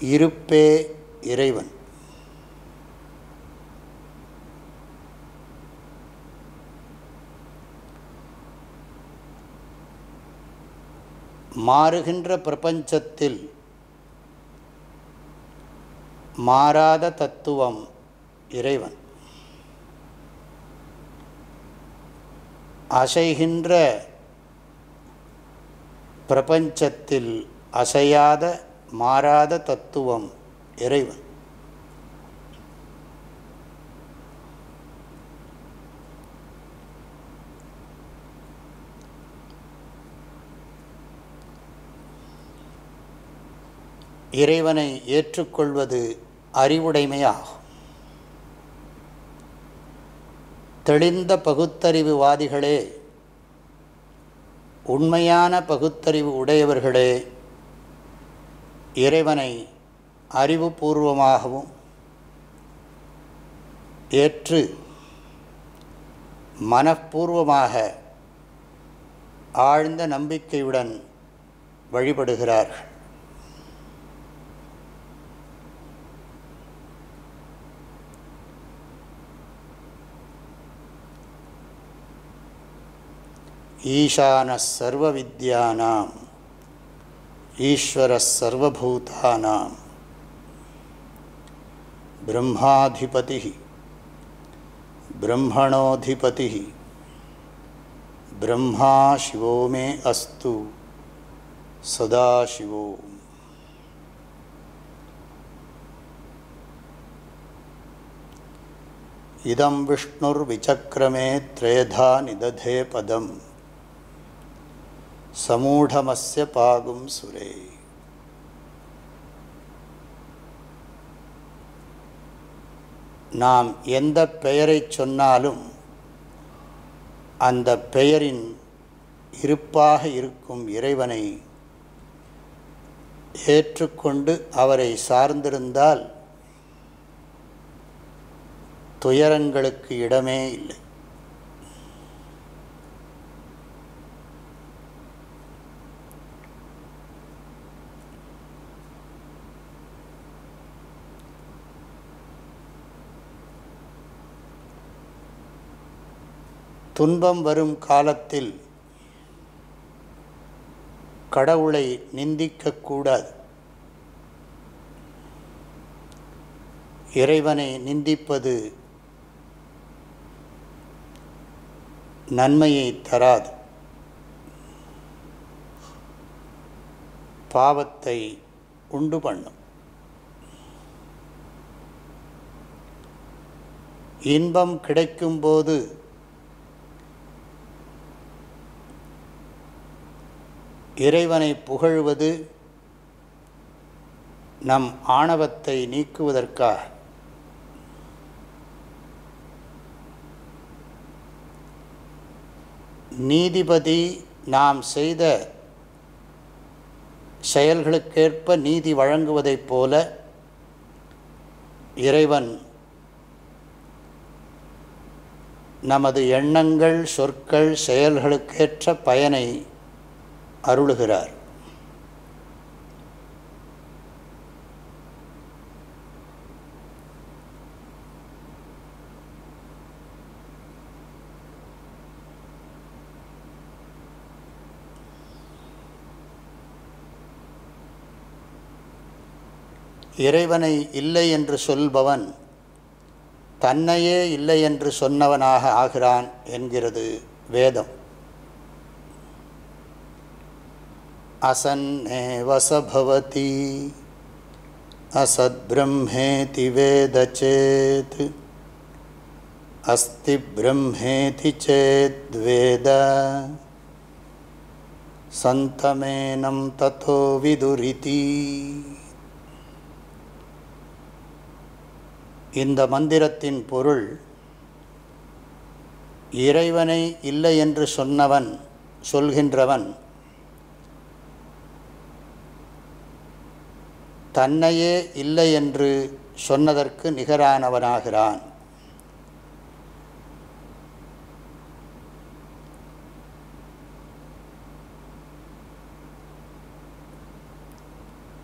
இருப்பே இறைவன். மாறுகின்ற பிரபஞ்சத்தில் மாறாத தத்துவம் இறைவன். அசைகின்ற பிரபஞ்சத்தில் அசையாத மாறாத தத்துவம் இறைவன். இறைவனை ஏற்றுக்கொள்வது அறிவுடைமையாகும். தெளிந்த பகுத்தறிவுவாதிகளே உண்மையான பகுத்தறிவு உடையவர்களே இறைவனை அறிவுபூர்வமாகவும் ஏற்று மனப்பூர்வமாக ஆழ்ந்த நம்பிக்கையுடன் வழிபடுகிறார்கள். ஈசான சர்வவித்யானாம் ईश्वरः सर्वभूतानां ब्रह्माधिपतिः ब्रह्मणोधिपतिः ब्रह्मा शिवो मे अस्त सदाशिव इदं विष्णुर्विचक्रमे त्रेधा निदधे पदम्। சமூடமஸ்ய பாகும் சுரே. நாம் எந்த பெயரை சொன்னாலும் அந்த பெயரின் இருப்பாக இருக்கும் இறைவனை ஏற்றுக்கொண்டு அவரை சார்ந்திருந்தால் துயரங்களுக்கு இடமே இல்லை. துன்பம் வரும் காலத்தில் கடவுளை நிந்திக்கக்கூடாது இறைவனை நிந்திப்பது நன்மையை தராது. பாவத்தை உண்டு பண்ணும். இன்பம் கிடைக்கும்போது இறைவனை புகழ்வது நம் ஆணவத்தை நீக்குவதற்காக. நீதிபதி நாம் செய்த செயல்களுக்கேற்ப நீதி வழங்குவதைப் போல இறைவன் நமது எண்ணங்கள் சொற்கள் செயல்களுக்கேற்ற பயனை அருளுகிறார். இறைவனை இல்லை என்று சொல்பவன் தன்னையே இல்லை என்று சொன்னவனாக ஆகிறான் என்கிறது வேதம். असन्नेवसभवति असद्ब्रह्मेति वेद चेत् अस्ति ब्रह्मेति चेद्वेद सन्तमेनं ततो विदुरिति இந்த மந்திரத்தின் பொருள் இறைவனை இல்லை என்று சொன்னவன் சொல்கின்றவன் தன்னையே இல்லை என்று சொன்னதற்கு நிகரானவனாகிறான்.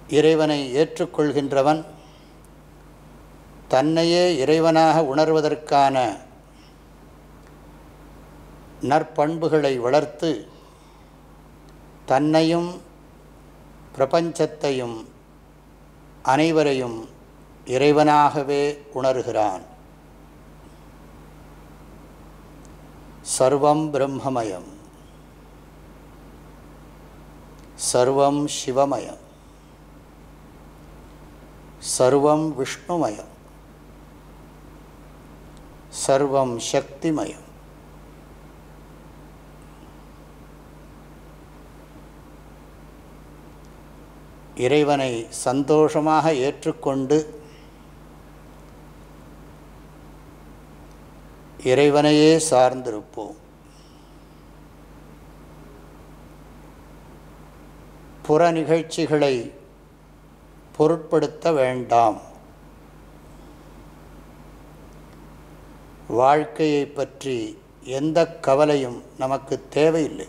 இறைவனை ஏற்றுக்கொள்கின்றவன் தன்னையே இறைவனாக உணர்வதற்கான நற்பண்புகளை வளர்த்து தன்னையும் பிரபஞ்சத்தையும் அனைவரையும் இறைவனாகவே உணர்கிறான். சர்வம் பிரம்மமயம். சர்வம் சிவமயம். சர்வம் விஷ்ணுமயம். சர்வம் சக்திமயம். இறைவனை சந்தோஷமாக ஏற்றுக்கொண்டு இறைவனையே சார்ந்திருப்போம். புற நிகழ்ச்சிகளை பொருட்படுத்த வேண்டாம். வாழ்க்கையை பற்றி எந்த கவலையும் நமக்கு தேவையில்லை.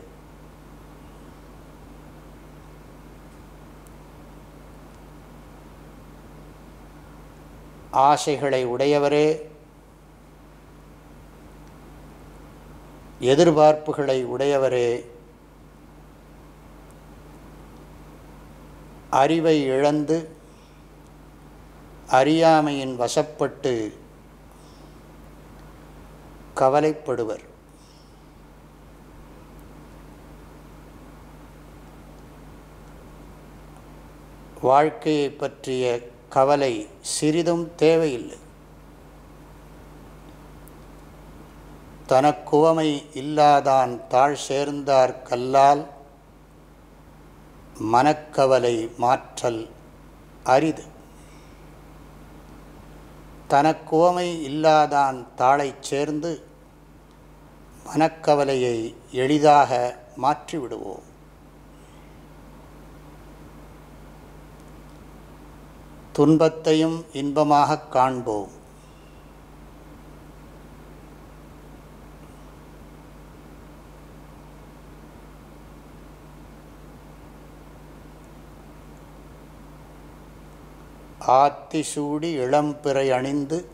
ஆசைகளை உடையவரே. எதிர்பார்ப்புகளை உடையவரே. அறிவை இழந்து அறியாமையின் வசப்பட்டு கவலைப்படுவர். வாழ்க்கையை பற்றிய கவலை சிறிதும் தேவையில்லை. தனக்குவமை இல்லாதான் தாழ் சேர்ந்தார் கல்லால் மனக்கவலை மாற்றல் அரிது. தனக்குவமை இல்லாதான் தாளைச் சேர்ந்து மனக்கவலையை எளிதாக மாற்றிவிடுவோம். துன்பத்தையும் இன்பமாகக் காண்போம். ஆத்திசூடி இளம்பிறை அணிந்து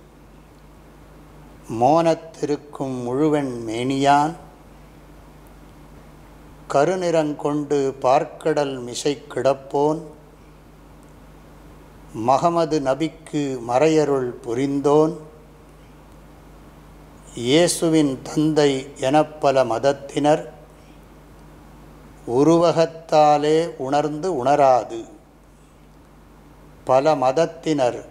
மோனத்திருக்கும் முழுவன் மேனியான் கருநிறங்கொண்டு பார்க்கடல் மிசை கிடப்போன் மகமது நபிக்கு மறையருள் புரிந்தோன். இயேசுவின் தந்தை எனப்பல மதத்தினர் உருவகத்தாலே உணர்ந்து உணராது. பல மதத்தினர்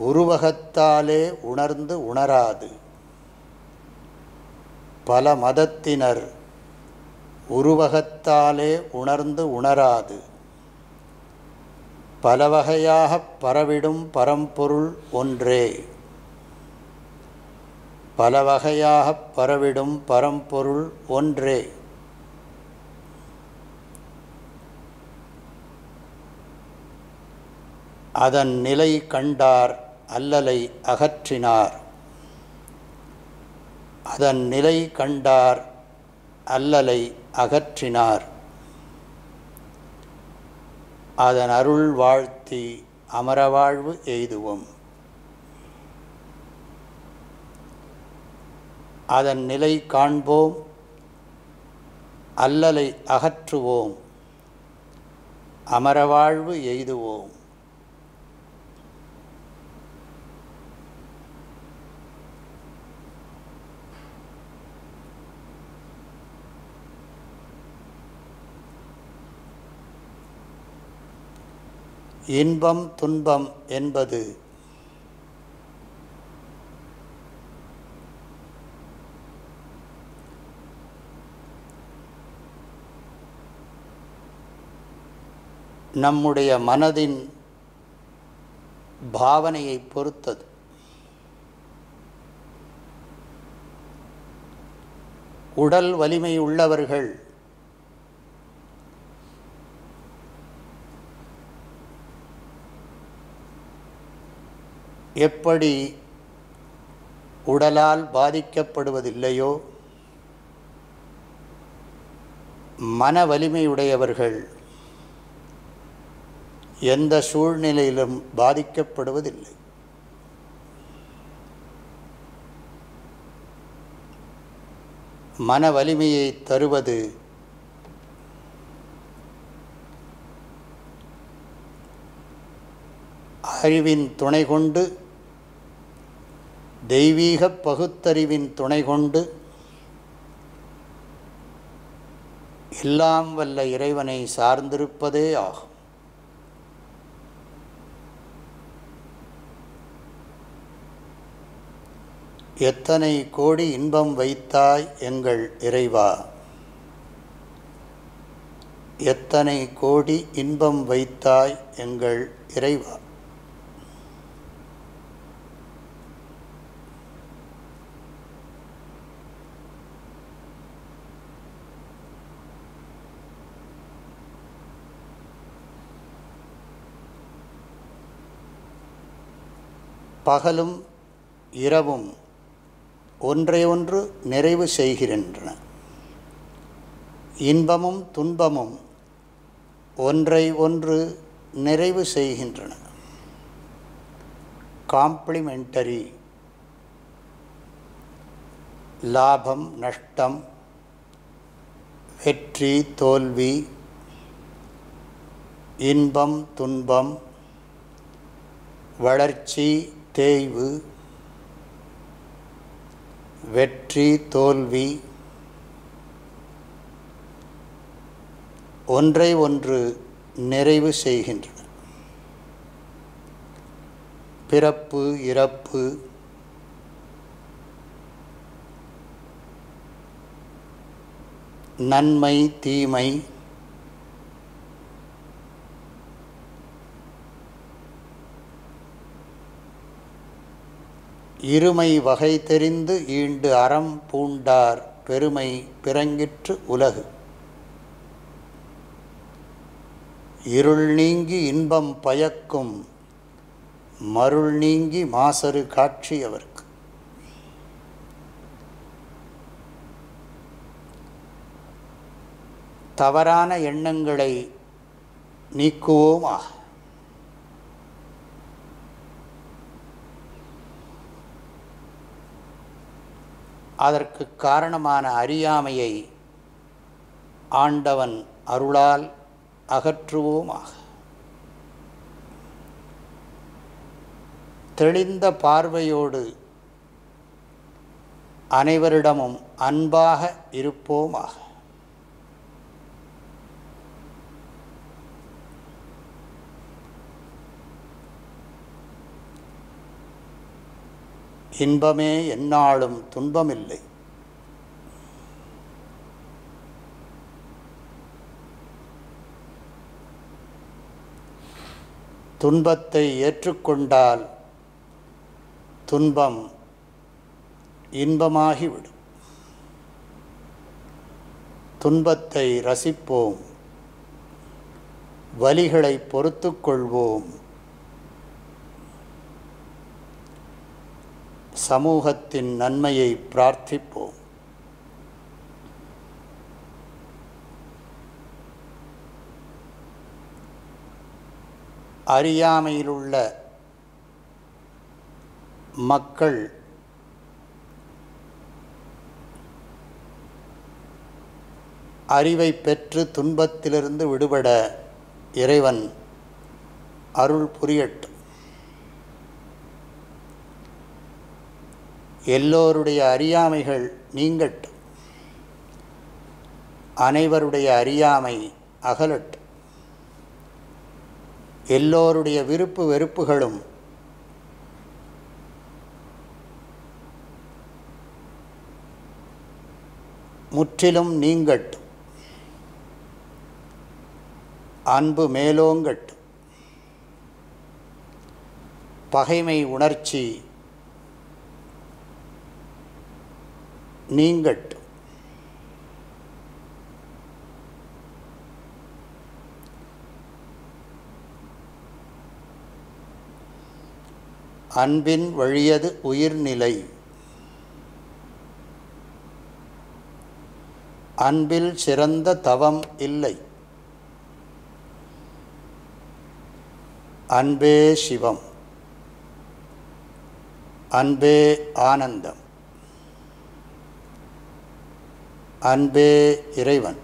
உருவகத்தாலே உணர்ந்து உணராது. பல மதத்தினர் உருவகத்தாலே உணர்ந்து உணராது. பல வகையாகப் பரவிடும் பரம்பொருள் ஒன்றே. பல வகையாகப் பரவிடும் பரம்பொருள் ஒன்றே. அதன் நிலை கண்டார் அல்லலை அகற்றினார். அதன் நிலை கண்டார் அல்லலை அகற்றினார். அதன் அருள் வாழ்த்தி அமரவாழ்வு எய்துவோம். அதன் நிலை காண்போம். அல்லலை அகற்றுவோம். அமரவாழ்வு எய்துவோம். இன்பம் துன்பம் என்பது. நம்முடைய மனதின் பாவனையை பொறுத்தது. உடல் வலிமை உள்ளவர்கள் எப்படி உடலால் பாதிக்கப்படுவதில்லையோ மன வலிமையுடையவர்கள் எந்த சூழ்நிலையிலும் பாதிக்கப்படுவதில்லை. மன வலிமையை தருவது அறிவின் துணை கொண்டு தெய்வீக பகுத்தறிவின் துணை கொண்டு எல்லாம் வல்ல இறைவனை சார்ந்திருப்பதே ஆகும். எத்தனை கோடி இன்பம் வைத்தாய் எங்கள் இறைவா? எத்தனை கோடி இன்பம் வைத்தாய் எங்கள் இறைவா? பகலும் இரவும் ஒன்றை ஒன்று நிறைவு செய்கின்றன. இன்பமும் துன்பமும் ஒன்றை ஒன்று நிறைவு செய்கின்றன. காம்ப்ளிமெண்டரி லாபம் நஷ்டம் வெற்றி தோல்வி இன்பம் துன்பம் வளர்ச்சி தேய்வு வெற்றி தோல்வி ஒன்றை ஒன்று நிறைவு செய்கின்றன. பிறப்பு இறப்பு நன்மை தீமை இருமை வகை தெரிந்து ஈண்டு அறம் பூண்டார் பெருமை பிறங்கிற்று உலகு. இருள் நீங்கி இன்பம் பயக்கும் மருள் நீங்கி மாசரு காட்சி அவருக்கு. தவறான எண்ணங்களை நீக்குவோமாக. அதற்கு காரணமான அறியாமையை ஆண்டவன் அருளால் அகற்றுவோமாக. தெளிந்த பார்வையோடு அனைவரிடமும் அன்பாக இருப்போமாக. இன்பமே எந்நாளும் துன்பமில்லை. துன்பத்தை ஏற்றுக்கொண்டால் துன்பம் இன்பமாகிவிடும். துன்பத்தை ரசிப்போம். வலிகளை பொறுத்து கொள்வோம். சமூகத்தின் நன்மையை பிரார்த்திப்போம். அறியாமையிலுள்ள மக்கள் அறிவை பெற்று துன்பத்திலிருந்து விடுபட இறைவன் அருள் புரியட்டும். எல்லோருடைய அறியாமைகள் நீங்கட்டும். அனைவருடைய அறியாமை அகலட்டும். எல்லோருடைய விருப்பு வெறுப்புகளும் முற்றிலும் நீங்கட்டும். அன்பு மேலோங்கட்டும். பகைமை உணர்ச்சி நீங்கட்டும் அன்பின் வழியது உயிர்நிலை. அன்பில் சிறந்த தவம் இல்லை. அன்பே சிவம். அன்பே ஆனந்தம். அன்பே இறைவன்.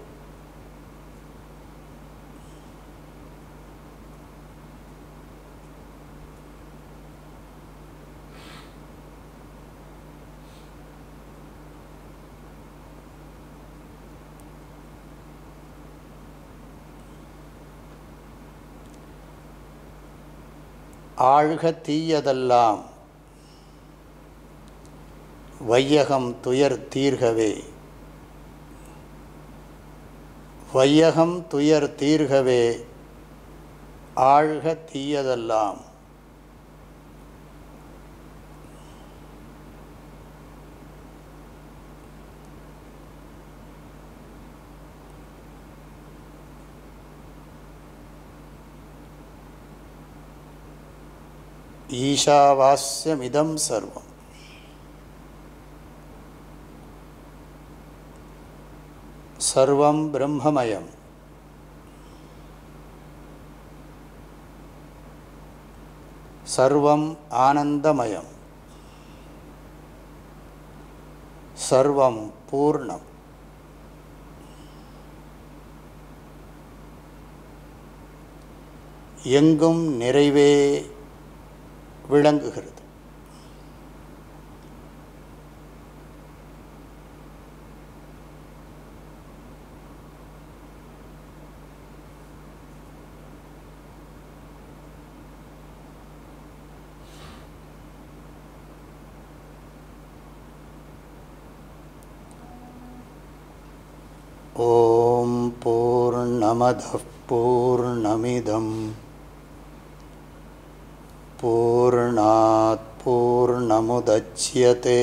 ஆழ்க தீயதெல்லாம் வையகம் துயர் தீர்கவே. வையகம் துயர் தீர்கவே ஆழ்க தீயதெல்லாம். ஈஷாவாஸ்யமிதம் சர்வம். சர்வம் பிரம்மமயம். சர்வம் ஆனந்தமயம். சர்வம் பூர்ணம். எங்கும் நிறைவே விளங்குகிறது. पूर्णमुदच्यते।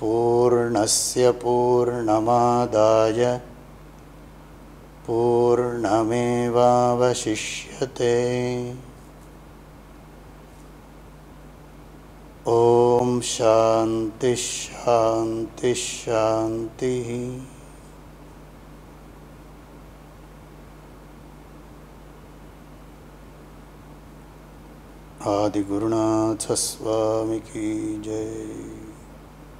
पूर्णस्य पूर्णमादाय पूर्णमेवावशिष्यते। ॐ शान्तिः शान्तिः शान्तिः आदिगुरुनाथ स्वामी की जय